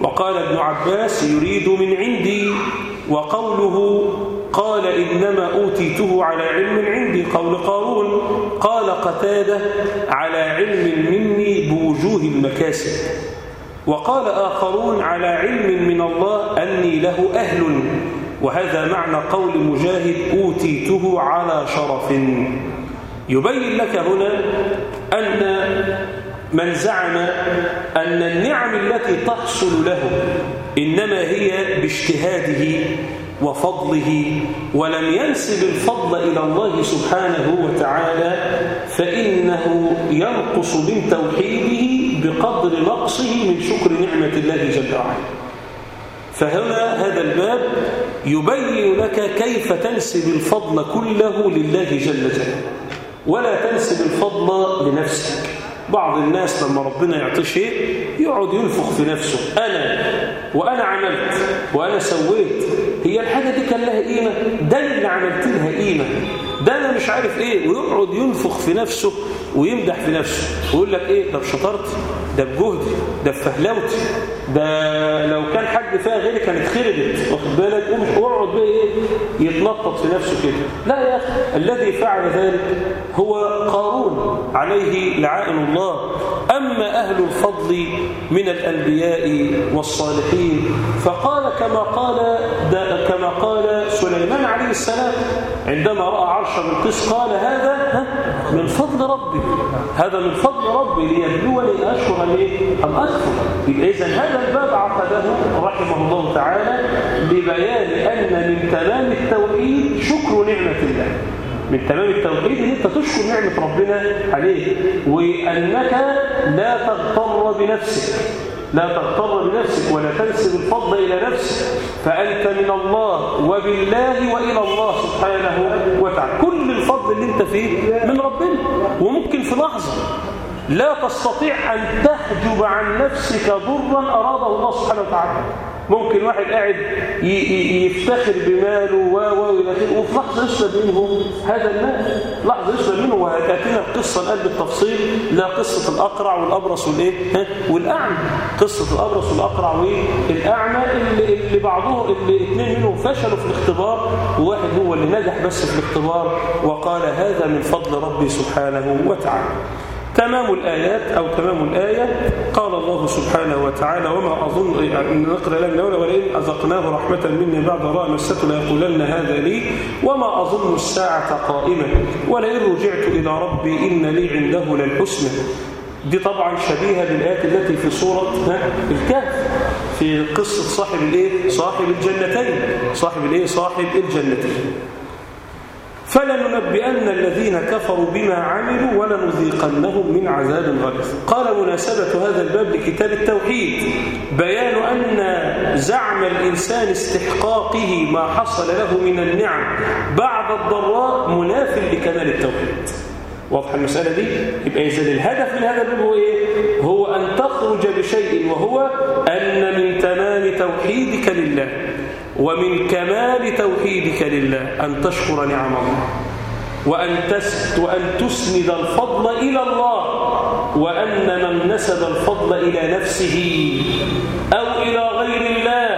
وقال ابن عباس يريد من عندي. وقوله قال إنما أوتيته على علم عندي. قول قارون قال قتاده على علم مني بوجوه المكاسب. وقال آخرون على علم من الله أني له أهل وهذا معنى قول مجاهد أوتيته على شرف. يبين لك هنا أن من زعم أن النعم التي تحصل له إنما هي باجتهاده وفضله ولم ينسب الفضل إلى الله سبحانه وتعالى فإنه ينقص من توحيده بقدر نقصه من شكر نعمة الله جل وعلا. فهنا هذا الباب يبين لك كيف تنسب الفضل كله لله جل جلاله. ولا تنسب الفضل لنفسك. بعض الناس لما ربنا يعطيه شيء يقعد ينفخ في نفسه. أنا وأنا عملت وأنا سويت. هي الحاجة دي كان لها قيمة. ده اللي عملت لها قيمة. ده أنا مش عارف إيه ويقعد ينفخ في نفسه ويمدح في نفسه ويقول لك إيه ده بشطارتي ده بجهدي ده بفهلوتي ده لو كان حد فيها غيري كانت خربت واخد بالك؟ ويقعد بقى إيه يتنطط في نفسه كده. لا يا أخي الذي فعل ذلك هو قارون عليه لعائن الله. أما أهل الفضل من الأنبياء والصالحين فقال كما قال كما قال سليمان عليه السلام عندما رأى عرش بلقيس قال هذا من فضل ربي. هذا من فضل ربي ليبلوني أشهر أم اكفر إذا هذا الباب عقده رحمه الله تعالى لبيان أن من تمام التوحيد شكر نعمة الله. من تمام التوحيد إن أنت تشكر نعمة ربنا عليك. وأنك لا تغتر بنفسك. لا تغتر بنفسك ولا تنسب الفضل إلى نفسك فأنت من الله وبالله وإلى الله سبحانه وتعالى. كل الفضل اللي أنت فيه من ربنا. وممكن في لحظة لا تستطيع أن تحجب عن نفسك ضرا أراده الله سبحانه وتعالى. ممكن واحد قاعد يفتخر بماله و و وفي لحظة يسلب منه هذا المال لحظة يسلب منه وهتاتينا القصة الآن بالتفصيل. لا قصة الأقرع والأبرص والإيه؟ والأعمى. قصة الأبرص والأقرع والأعمى اللي, اللي بعضهم اللي اثنين منهم فشلوا في الاختبار وواحد هو اللي نجح بس في الاختبار وقال هذا من فضل ربي سبحانه وتعالى. تمام الآيات أو تمام الآية؟ قال الله سبحانه وتعالى وما أظن يعني نقرأ لم نولى ولئن أذقناه رحمة مني بعد راء مسته ليقولن هذا لي. وما أظن الساعة قائمة. ولئن رجعت إلى ربي إن لي عنده للحسنى. دي طبعا شبيهة بالآيات التي في سورة الكهف. في قصة صاحب الإيه؟ صاحب الجنتين. صاحب الإيه؟ صاحب الجنتين. فلننبئن الذين كفروا بما عملوا ولنذيقنهم من عذاب غليظ. قال مناسبة هذا الباب لكتاب التوحيد. بيان أن زعم الإنسان استحقاقه ما حصل له من النعم بعد الضراء مناف لكمال التوحيد. واضح المسألة دي؟ يبقى إذن الهدف من هذا الباب هو إيه؟ هو أن تخرج بشيء وهو أن من تمام توحيدك لله. ومن كمال توحيدك لله أن تشكر نعم الله وأن, وأن تسند الفضل إلى الله وأن من نسب الفضل إلى نفسه أو إلى غير الله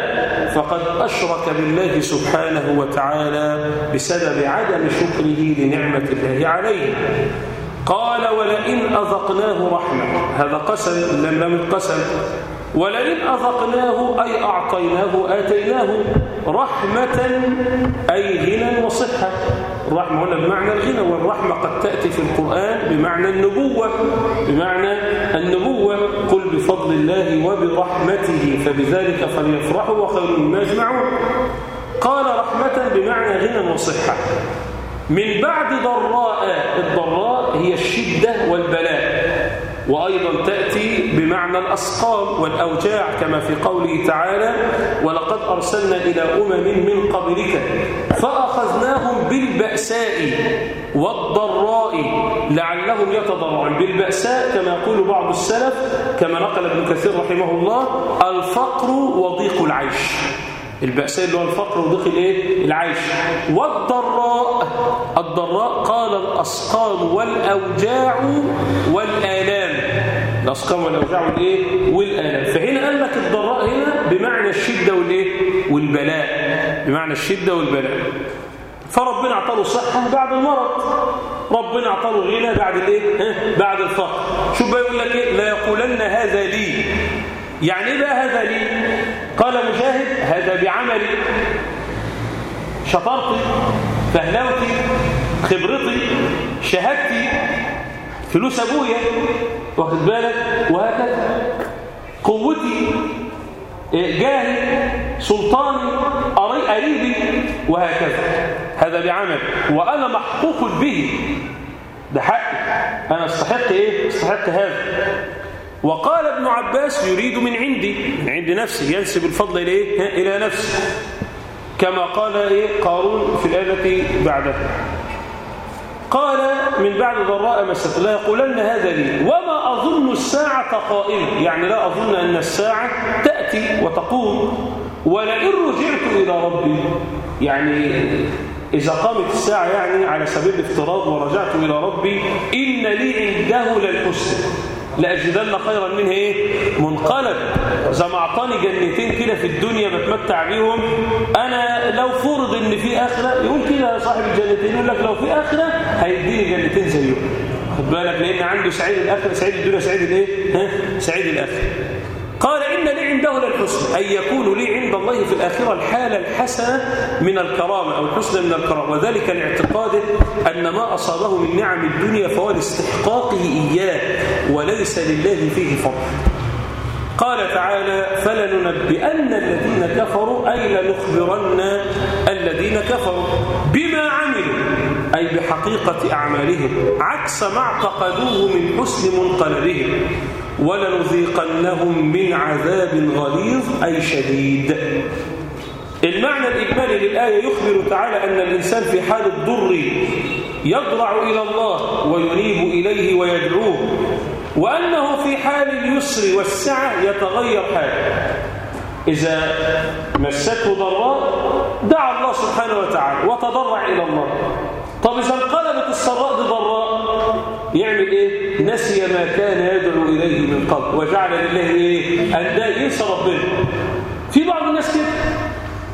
فقد أشرك بالله سبحانه وتعالى بسبب عدم شكره لنعمة الله عليه. قال ولئن أذقناه رحمة هذا قسم لم لم القسم ولئن أذقناه أي أعطيناه آتيناه رحمة أي غنى وصحة. الرحمة هنا بمعنى الغنى والرحمة قد تأتي في القرآن بمعنى النبوة بمعنى النبوة. قل بفضل الله وبرحمته فبذلك فليفرحوا وخير مما يجمعون. قال رحمة بمعنى غنى وصحة. من بعد ضراء الضراء هي الشدة والبلاء. وأيضا تأتي بمعنى الأسقام والأوجاع كما في قوله تعالى ولقد أرسلنا إلى أمم من قبلك فأخذناهم بالبأساء والضراء لعلهم يتضرعون. بالبأساء كما يقول بعض السلف كما نقل ابن كثير رحمه الله الفقر وضيق العيش. البأساء اللي هو الفقر وضيق الايه؟ العيش. والضراء الضراء قال الأسقام والأوجاع والآلام الأسقام والأوجاع والإيه؟ والآلام فهنا قال لك الضراء هنا بمعنى الشدة والإيه؟ والبلاء. بمعنى الشدة والبلاء. فربنا اعطاه صحة بعد المرض. ربنا اعطاه غنى بعد الإيه؟ بعد الفقر. شوف بقى يقول لك إيه؟ لا يقولن هذا لي. يعني إيه بقى هذا لي؟ قال مجاهد هذا بعملي. شطارتي فهلوتي خبرتي شهادتي. فلوس أبويا واخد بالك؟ وهكذا. قوتي جاهي سلطاني قريبي وهكذا. هذا بعمل. وأنا محقوق به. ده حقي. أنا استحق إيه؟ استحق هذا. وقال ابن عباس يريد من عندي من عند نفسه ينسب الفضل إليه إلى نفسه كما قال إيه؟ قارون في الآية التي بعدها قال من بعد ضراء مسك لا يقولن هذا لي. وما أظن الساعة قائمة يعني لا أظن أن الساعة تأتي وتقوم ولئن رجعت إلى ربي. يعني إذا قامت الساعة يعني على سبيل الافتراض ورجعت إلى ربي إن لي عنده للحسن لأجدن خيرا منها إيه؟ منقلب أعطاني جنتين كده في الدنيا بتمتع بيهم أنا لو فرض إن في آخرة يقول كده صاحب الجنتين يقول لك لو في آخرة هيديني جنتين زيهم خد بالك لأن عنده سعيد الآخرة سعيد الدنيا سعيد الإيه؟ ها؟ سعيد الآخرة قال إن لي عنده للحسن. أي يكون لي عند الله في الآخرة الحالة الحسنة من الكرامة أو الحسنى من الكرامة. وذلك لاعتقاده أن ما أصابه من نعم الدنيا فهو لاستحقاقه إياه وليس لله فيه فضل. قال تعالى فلننبئن الذين كفروا أي لنخبرن الذين كفروا بما عملوا أي بحقيقة أعمالهم عكس ما اعتقدوه من حسن منقلبهم. ولنذيقنهم من عذاب غليظ أي شديد. المعنى الإجمالي للآية يخبر تعالى أن الإنسان في حال الضر يضرع إلى الله وينيب إليه ويدعوه وأنه في حال اليسر والسعة يتغير حاله. إذا مسته ضراء دعا الله سبحانه وتعالى وتضرع إلى الله. طب إذا انقلبت السراء ضراء يعمل إيه؟ نسي ما كان يدعو إليه من قبل. وجعل لله إيه؟ أنداد ينسى ربنا في بعض الناس كده.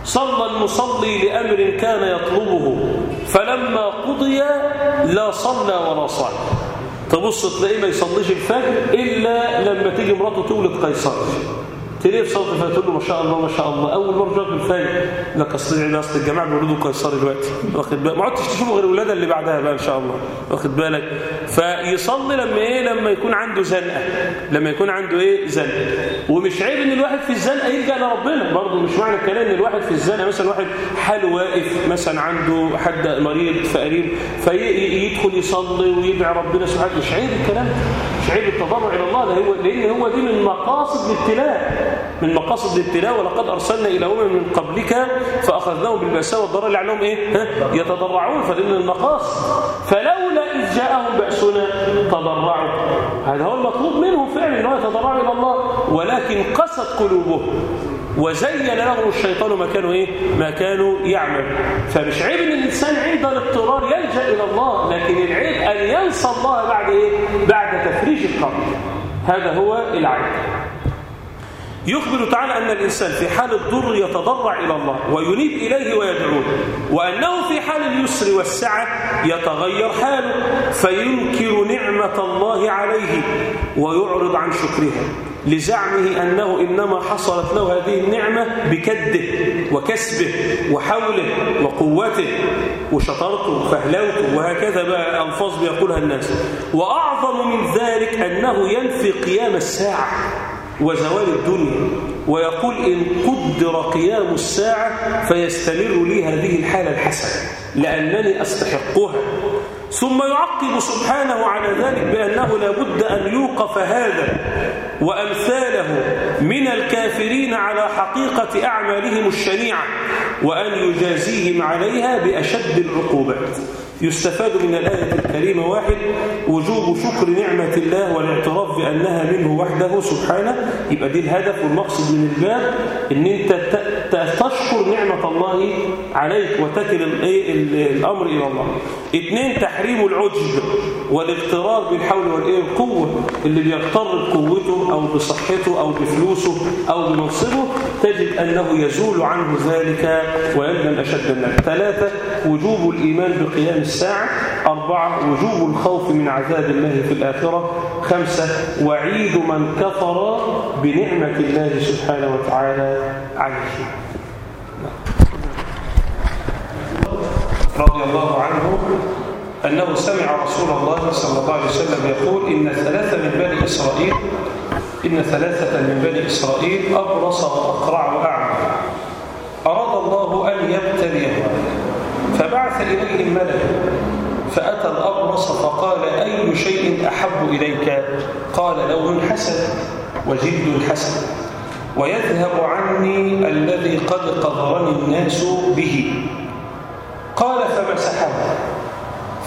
صلى المصلي لأمر كان يطلبه. فلما قضي لا صلى ولا صلى. تبص تلاقيه ما يصليش الفجر إلا لما تيجي مراته تولد قيصر. تلاقيه في صلاة الفجر تقول له ما شاء الله ما شاء الله. أول مرة جاب الفجر لك أصل العيد اصل الجماعة بيولدوا قيصر دلوقتي. واخد بالك ما عدتش تشوفه غير الولاده اللي بعدها بقى إن شاء الله. واخد بالك؟ فيصلي لما إيه؟ لما يكون عنده زنقة. لما يكون عنده إيه؟ زنقة. ومش عيب إن الواحد في الزنقة يلجأ لربنا. برضه مش معنى الكلام إن الواحد في الزنقة مثلا واحد حاله واقف مثلا عنده حد مريض فقريب فيدخل يصلي ويدعي ربنا سبحانه. مش عيب الكلام. مش عيب التضرع إلى الله. ده هو لأن هو دي من مقاصد الابتلاء. من مقاصد الابتلاء ولقد أرسلنا إلى أمم من قبلك فأخذناهم بالباساء والضراء لعلهم إيه؟ ها؟ يتضرعون. من المقاصد فلولا إذ جاءهم بأسنا تضرعوا. هذا هو المطلوب منهم فعلا هو يتضرعوا إلى الله. ولكن قست قلوبهم وزين لهم الشيطان ما كانوا إيه؟ ما كانوا يعمل فمش عيب إن الإنسان عند الاضطرار يلجأ إلى الله لكن العيب أن ينسى الله بعد إيه؟ بعد تفريج القبر. هذا هو العيب. يخبر تعالى أن الإنسان في حال الضر يتضرع إلى الله وينيب إليه ويدعوه وأنه في حال اليسر والسعة يتغير حاله فينكر نعمة الله عليه ويعرض عن شكرها لزعمه أنه إنما حصلت له هذه النعمة بكده وكسبه وحوله وقوته وشطارته وفهلوته وهكذا بقى ألفاظ بيقولها الناس. وأعظم من ذلك أنه ينفي قيام الساعة. وزوال الدنيا ويقول إن قدر قيام الساعة فيستمر لي هذه الحالة الحسنة لأنني أستحقها. ثم يعقب سبحانه على ذلك بأنه لابد أن يوقف هذا وأمثاله من الكافرين على حقيقة أعمالهم الشنيعة وأن يجازيهم عليها بأشد العقوبات. يستفاد من الآية الكريمة واحد وجوب شكر نعمة الله والاعتراف بأنها منه وحده سبحانه. يبقى دي الهدف والمقصد من الباب إن أنت تشكر نعمة الله عليك وتكل الأمر إلى الله. اثنين تحريم العجب والاغترار بالحول والإيه القوة اللي بيغتر بقوته أو بصحته أو بفلوسه أو بمنصبه تجد أنه يزول عنه ذلك ويندم أشد النار ثلاثة وجوب الإيمان بقيام الساعة. أربعة وجوب الخوف من عذاب الله في الآخرة. خمسة وعيد من كفر بنعمة الله سبحانه وتعالى عليه. رضي الله عنه. أنه سمع رسول الله صلى الله عليه وسلم يقول إن ثلاثة من بني إسرائيل إن ثلاثة من بني إسرائيل أبرص وأقرع وأعمى أراد الله أن يبتليهم فبعث إليهم ملك فأتى الأبرص فقال أي شيء أحب إليك؟ قال لون حسن وجلد حسن. ويذهب عني الذي قد قذرني الناس به. قال فمسحه.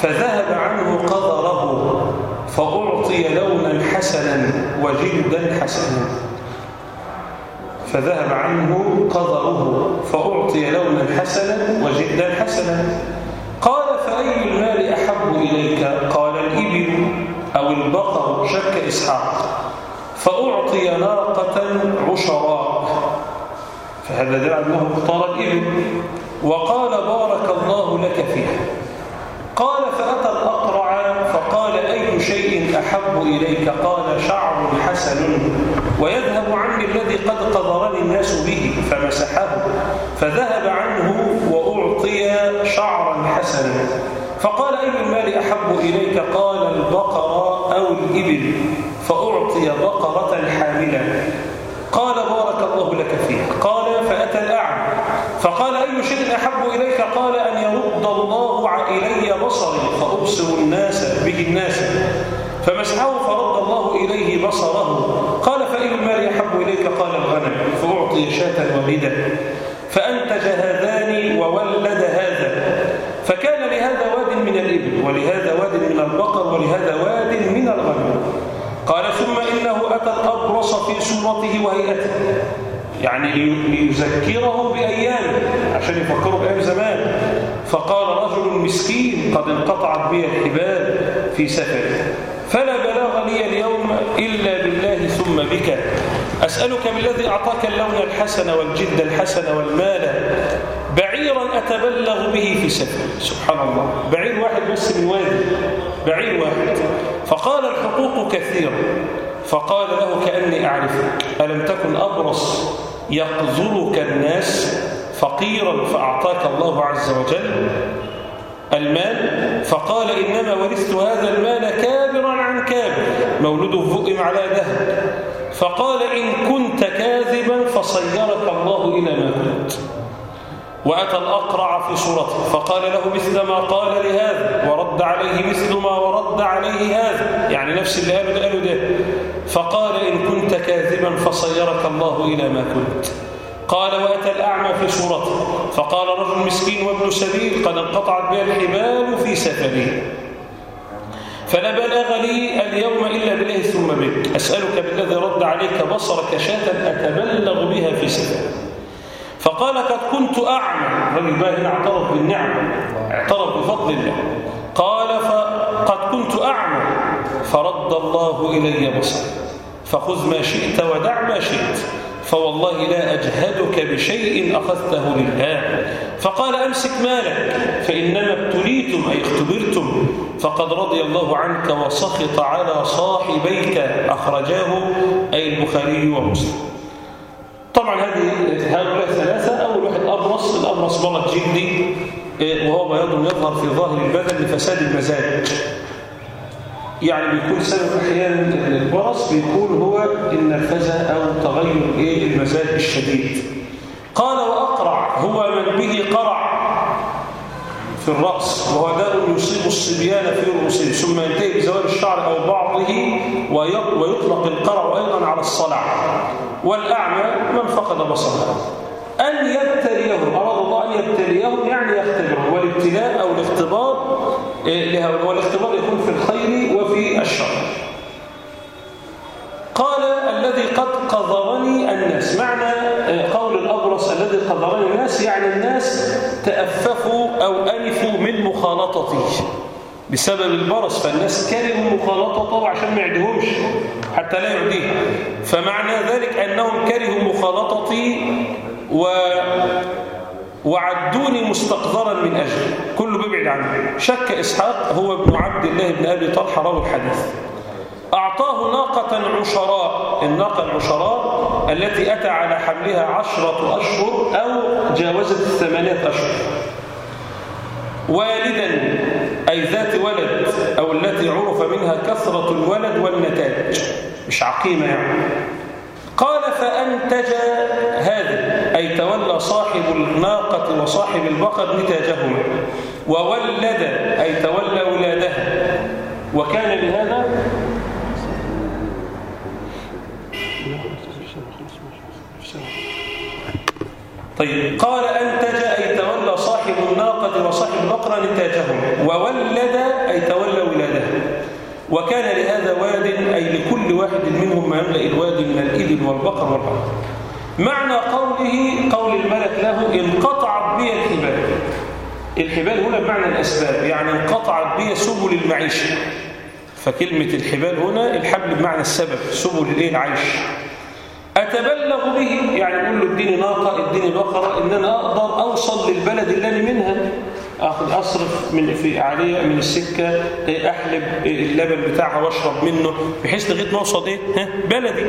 فذهب عنه قذره فأعطي لونا حسنا وجلدا حسنا. فذهب عنه قذره فأعطي لونا حسنا وجلدا حسنا. أي المال أحب إليك؟ قال الإبل أو البقر شك إسحاق. فأعطي ناقة عشراء. فهذا دل أنه اختار الإبل. وقال بارك الله لك فيها. قال فأتى الأقرع فقال أي شيء أحب إليك؟ قال شعر حسن ويذهب عني الذي قد قدرني الناس به فمسحه فذهب عنه وأعطي شعرا حسنا. فقال أي المال أحب إليك؟ قال البقرة أو الإبل فأعطي بقرة حاملة. قال بارك الله لك فيها. قال فأتى الأعمى فقال أي شيء أحب إليك؟ قال أن يرد الله إلي بصري فأبصر الناس به الناس. فمسحه فرد الله إليه بصره قال فإن المال يحب إليك؟ قال الغنم فأعطي شاة ولدا فأنتج هذان وولد هذا. فكان لهذا واد من الإبل ولهذا واد من البقر ولهذا واد من الغنم. قال ثم إنه أتى الأبرص في صورته وهيئته. يعني ليذكره بأيام عشان يفكروا بأيام زمان. فقال رجل مسكين قد انقطعت بي الحبال في سفره فلا بلاغ لي اليوم إلا بالله ثم بك. أسألك بالذي أعطاك اللون الحسن والجد الحسن والمال. بعيرا أتبلغ به في سفر. سبحان الله. بعير واحد بس من وادي. بعير واحد. فقال الحقوق كثيرة. فقال له كأني أعرفك. ألم تكن أبرص يقذلك الناس فقيرا فأعطاك الله عز وجل المال فقال إنما ورثت هذا المال كابرا عن كابر مولده فؤم على ذهب. فقال إن كنت كاذبا فصيرك الله إلى ما كنت. وأتى الأقرع في صورته فقال له مثل ما قال لهذا ورد عليه مثل ما ورد عليه هذا يعني نفس اللي قاله ده قاله ده. فقال إن كنت كاذبا فصيرك الله إلى ما كنت. قال وأتى الأعمى في صورته فقال رجل مسكين وابن سبيل قد انقطعت بها الحبال في سفري. فلا بلغ لي اليوم إلا بالله ثم بك. أسألك بالذي رد عليك بصرك شاة أتبلغ بها في سفري. فقال قد كنت أعمى. الرجل بقى هنا اعترف بالنعمة اعترف بفضل الله. قال فقد كنت أعمى. فرد الله إلي بصري. فخذ ما شئت ودع ما شئت. فوالله لا أجهدك بشيء أخذته لله فقال أمسك مالك فإنما ابتليتم أي اختبرتم. فقد رضي الله عنك وسخط على صاحبيك أخرجاه أي البخاري ومسلم. طبعا هذه هؤلاء الثلاثة أول واحد أبرص الأبرص مرض جلدي وهو بياض يظهر في ظاهر البدن لفساد المزاج. يعني بيكون سبب أحيانا البرص بيكون هو النرفزة أو تغير إيه المزاج الشديد. قال وأقرع هو من به قرع في الرأس وهو داء يصيب الصبيان في رؤوسهم ثم ينتهي بزوال الشعر أو بعضه ويطلق القرع أيضا على الصلع. والأعمى من فقد بصره. أن يبتليهم أراد الله أن يبتليهم يعني يختبرهم والابتلاء أو الاختبار والاختبار يكون في الخير الشر. قال الذي قد قذرني الناس. معنى قول الأبرص الذي قذرني الناس يعني الناس تأففوا أو أنفوا من مخالطتي. بسبب البرص فالناس كرهوا مخالطته عشان ما يعدهمش حتى لا يعديه فمعنى ذلك أنهم كرهوا مخالطتي و وعدوني مستقذرا من أجل كله بيبعد عنه شك إسحاق هو ابن عبد الله بن أبي طلحة راوي الحديث. أعطاه ناقة عشراء. الناقة العشراء التي أتى على حملها عشرة أشهر أو جاوزت الثمانية أشهر. والدا أي ذات ولد أو التي عرف منها كثرة الولد والنتاج مش عقيمة يعني. قال فأنتج هذا أي تولى صاحب الناقة وصاحب البقر نتاجهما. وولد أي تولى ولادها وكان لهذا طيب قال أنتج أي تولى صاحب الناقة وصاحب البقرة نتاجهما. وولد أي تولى ولادها وكان لهذا واد أي لكل واحد منهم ما يملأ الواد من الإبل والبقر والبقر. معنى قوله قول الملك له انقطعت بي الحبال. الحبال هنا بمعنى الأسباب يعني انقطعت بي سبل المعيشة فكلمة الحبال هنا الحبل بمعنى السبب سبل الإيه؟ العيش. أتبلغ به يعني أقول له اديني ناقة اديني بقرة إن أنا أقدر أوصل للبلد اللي أنا منها. أخذ أصرف من في عليه من السكة أحلب اللبن بتاعها وأشرب منه بحيث لغاية ما أوصل إيه؟ بلدي.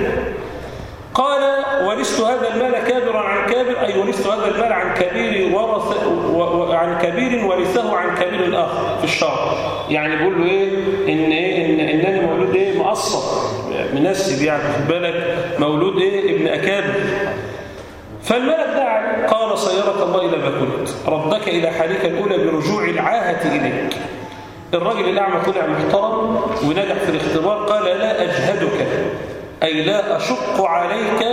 قال ورثت هذا المال كابرا عن كابر أي ورثت هذا المال عن كبير ورث عن كبير ورثه عن كبير آخر في الشرع. يعني بيقول له إيه؟ إن إيه؟ إن إنني مولود إيه؟ مقصر. منسب يعني خد بالك. مولود إيه؟ ابن أكابر. فالملك دعا قال صيرك الله إلى ما كنت. ردك إلى حالك الأولى برجوع العاهة إليك. الراجل الأعمى طلع محترم ونجح في الاختبار قال لا أجهدك. أي لا أشق عليك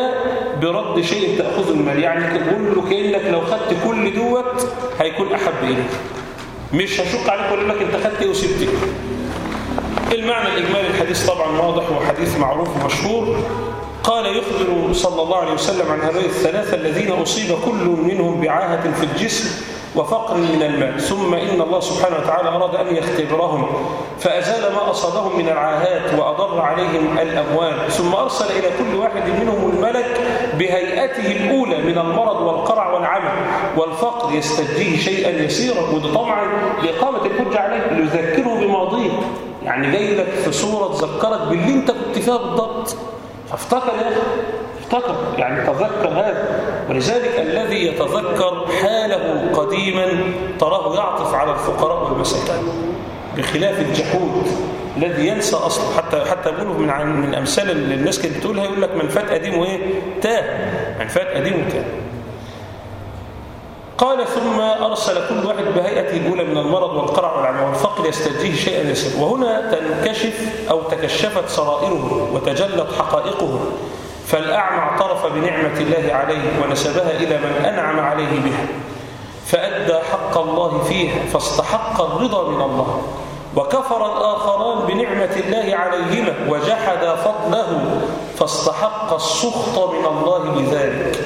برد شيء تأخذ المال. يعني تقول له كأنك لو خدت كل دوت هيكون أحب إليك. مش هشق عليك وأقول لك أنت خدت إيه وسبت إيه. المعنى الإجمالي الحديث طبعا واضح وحديث معروف ومشهور. قال يخبر صلى الله عليه وسلم عن هؤلاء الثلاثة الذين أصيب كل منهم بعاهة في الجسم وفقر من المال ثم إن الله سبحانه وتعالى أراد أن يختبرهم فأزال ما أصابهم من العاهات وأضر عليهم الأموال. ثم أرسل إلى كل واحد منهم الملك بهيئته الأولى من المرض والقرع والعمى والفقر يستجيه شيئا يسيرا وده طبعا لإقامة الحجة عليه. ليذكره بماضيه. يعني جاي لك في صورة تذكرك باللي أنت كنت فيها بالضبط. فافتكر يا أخي. افتكر يعني تذكر هذا. ولذلك الذي يتذكر حاله قديما تراه يعطف على الفقراء والمساكين بخلاف الجحود الذي ينسى أصله. حتى حتى بيقولوا من عن من اللي الناس كانت بتقولها يقول لك من فات قديم وإيه؟ تاه. من فات قديم وتاه. قال ثم أرسل كل واحد بهيئته الأولى من المرض والقرع والعمى والفقر يستجيه شيئا يسير. وهنا تنكشف أو تكشفت سرائره وتجلت حقائقه فالأعمى اعترف بنعمة الله عليه ونسبها إلى من أنعم عليه بها فأدى حق الله فيها فاستحق الرضا من الله وكفر الآخران بنعمة الله عليهما وجحد فضله فاستحق السخط من الله بذلك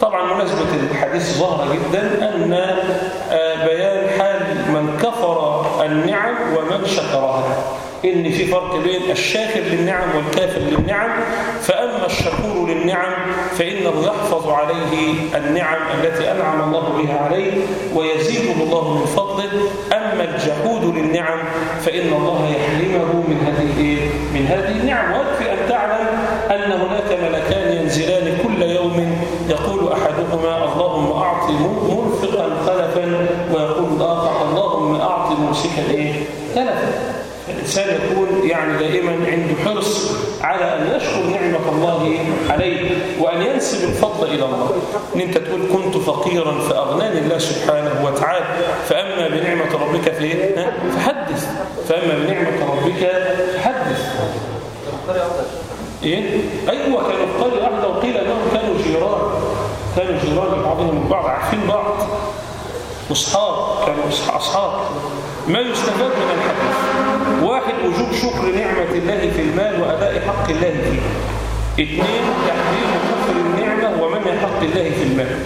طبعا مناسبة الحديث ظاهرة جدا أن آه، بيان حال من كفر النعم ومن شكرها. إن في فرق بين الشاكر للنعم والكافر للنعم فأما الشكور للنعم فإنه يحفظ عليه النعم التي أنعم الله بها عليه ويزيده الله من فضله. أما الجحود للنعم فإن الله يحرمه من هذه إيه؟ من هذه النعم. ويكفي أن تعلم أن هناك ملكان ينزلان كل يوم. يقول أحدهما اللهم أعط منفقا خلفا. ويقول الآخر اللهم أعط ممسكا إيه؟ تلفا الإنسان يكون يعني دائما عنده حرص على أن يشكر نعمة الله عليه وأن ينسب الفضل إلى الله. إن أنت تقول كنت فقيرا فأغناني الله سبحانه وتعالى فأما بنعمة ربك في إيه؟ ها؟ فحدث. فأما بنعمة ربك فحدث. إيه؟ أيوة كانوا في واحدة وقيل أنهم كانوا جيران. كانوا جيران بعضهم من بعض عارفين بعض. واصحاب كانوا أصح- أصحاب. ما يستفاد من الحديث. واحد وجوب شكر نعمة الله في المال وأداء حق الله فيه. اثنين تحريم كفر النعمة ومنع حق الله في المال.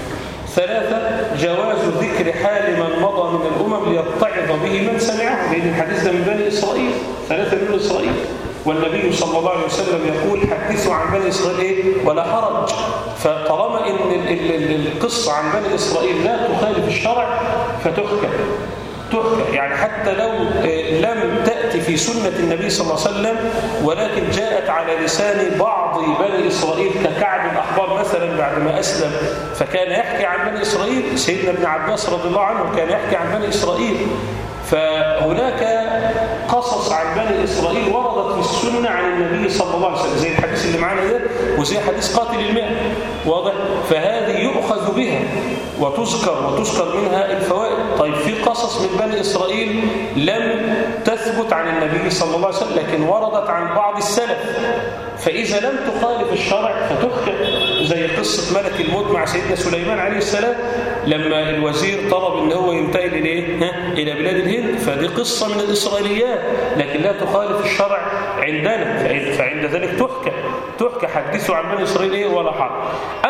ثلاثة جواز ذكر حال من مضى من الأمم ليتعظ به من سمعه. لأن الحديث من بني إسرائيل. ثلاثة من إسرائيل. والنبي صلى الله عليه وسلم يقول حدثوا عن بني إسرائيل إيه؟ ولا حرج. فطالما إن ال- ال- ال- القصة عن بني إسرائيل لا تخالف الشرع فتحكم. تحكى يعني حتى لو آه، لم تأتي في سنة النبي صلى الله عليه وسلم ولكن جاءت على لسان بعض بني إسرائيل ككعب الأحبار مثلا بعد ما أسلم. فكان يحكي عن بني إسرائيل سيدنا ابن عباس رضي الله عنه كان يحكي عن بني إسرائيل. فهناك قصص عن بني إسرائيل وردت في السنة عن النبي صلى الله عليه وسلم. زي الحديث اللي معانا ده وزي حديث قاتل المئة. واضح؟ فهذه يؤخذ بها وتذكر وتذكر منها الفوائد. طيب في قصص من بني إسرائيل لم تثبت عن النبي صلى الله عليه وسلم لكن وردت عن بعض السلف. فإذا لم تخالف الشرع فتحكم زي قصة ملك الموت مع سيدنا سليمان عليه السلام لما الوزير طلب إن هو ينتقل إليه ها؟ إلى بلاد الهند. فدي قصة من الإسرائيليات. لكن لا تخالف الشرع عندنا فعند- ذلك تحكى تحكى حدثوا عن بني إسرائيل إيه ولا حرج.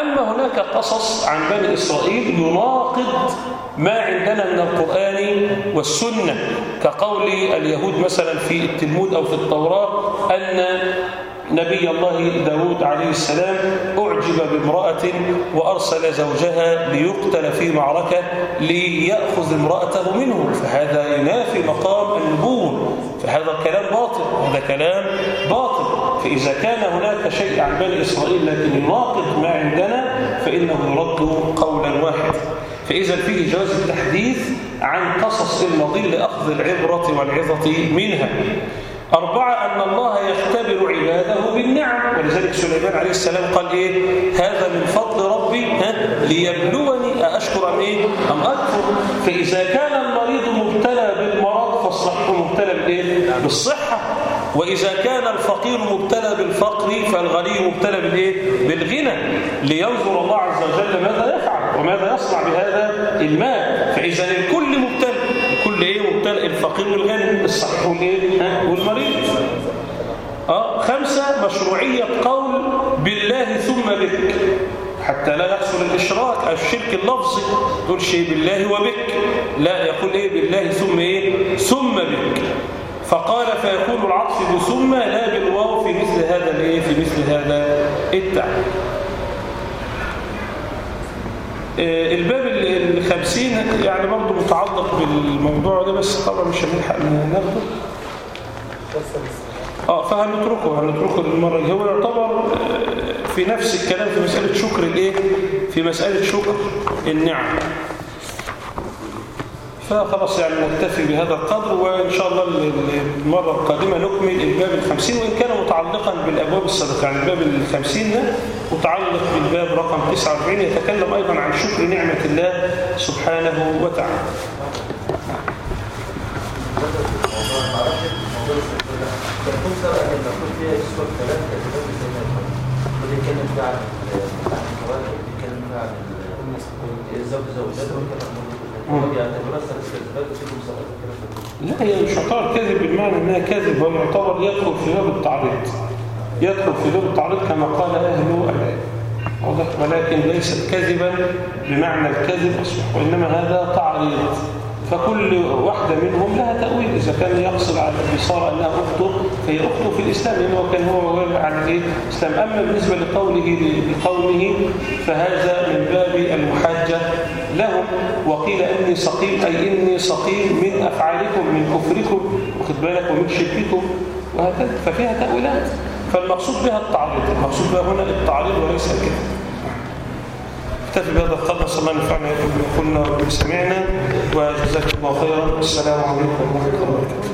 أما هناك قصص عن بني إسرائيل يناقض ما عندنا من القرآن والسنة كقول اليهود مثلا في التلمود أو في التوراة أن نبي الله داود عليه السلام أعجب بامرأة وأرسل زوجها ليقتل في معركة ليأخذ امرأته منه فهذا ينافي مقام النبوة فهذا كلام باطل هذا كلام باطل فإذا كان هناك شيء عن بني إسرائيل لكن يناقض ما عندنا فإنه يرد قولا واحدا. فإذا فيه جواز التحديث عن قصص الماضي لأخذ العبرة والعظة منها. أربعة أن الله يختبر عباده بالنعم. ولذلك سليمان عليه السلام قال إيه؟ هذا من فضل ربي ليبلوني أشكر أم إيه؟ أم أكفر؟ فإذا كان المريض مبتلى بالمرض فالصحيح مبتلى بالإيه بالصحة. وإذا كان الفقير مبتلى بالفقر فالغني مبتلى بالإيه بالغنى. لينظر الله عز وجل ماذا يفعل وماذا يصنع بهذا المال. فإذا الكل مبتلى الكل إيه؟ مبتلى الفقير والغني ها؟ والمريض. آه خمسة مشروعية قول بالله ثم بك. حتى لا يحصل الإشراك الشرك اللفظي. تقول شيء بالله وبك. لا يقول إيه بالله ثم إيه؟ ثم بك. فقال فيكون العطف بثم لا بالواو في مثل هذا الإيه في مثل هذا التعبير. آه، الباب ال- الخمسين يعني برضه متعلق بالموضوع ده بس طبعا مش هنلحق ناخده. آه فهنتركه هنتركه الجاية. هو يعتبر آه، في نفس الكلام في مسألة شكر الإيه؟ في مسألة شكر النعم. فخلاص يعني نكتفي بهذا القدر وإن شاء الله ال- ال- المرة القادمة نكمل الباب الخمسين وإن كان متعلقا بالأبواب السابقة يعني الباب الخمسين ده متعلق بالباب رقم 49 يتكلم أيضا عن شكر نعمة الله سبحانه وتعالى فيها عن عن لا هي مش يعتبر كذب بالمعنى إنها كذب هو يعتبر يدخل في باب التعريض. يدخل في باب التعريض كما قال أهل العلم واضح ولكن ليست كذبا بمعنى الكذب اصبح وإنما هذا تعريض. فكل واحدة منهم لها تأويل إذا كان يقصد على البصارة أنها أخته فهي أخته في الإسلام لأنه كان هو واقع على؟ الإسلام. أما بالنسبة لقوله لقوله فهذا من باب المحاجة لهم وقيل أني سقيم أي إني سقيم من أفعالكم من كفركم واخد بالك ومن شرككم. وهكذا ففيها تأويلات. فالمقصود بها التعريض المقصود بها هنا التعريض وليس الكذب. اكتفي بهذا القدر صلى الله عليه وسلم قلنا وسمعنا وجزاكم الله خيرا. السلام عليكم ورحمة الله وبركاته.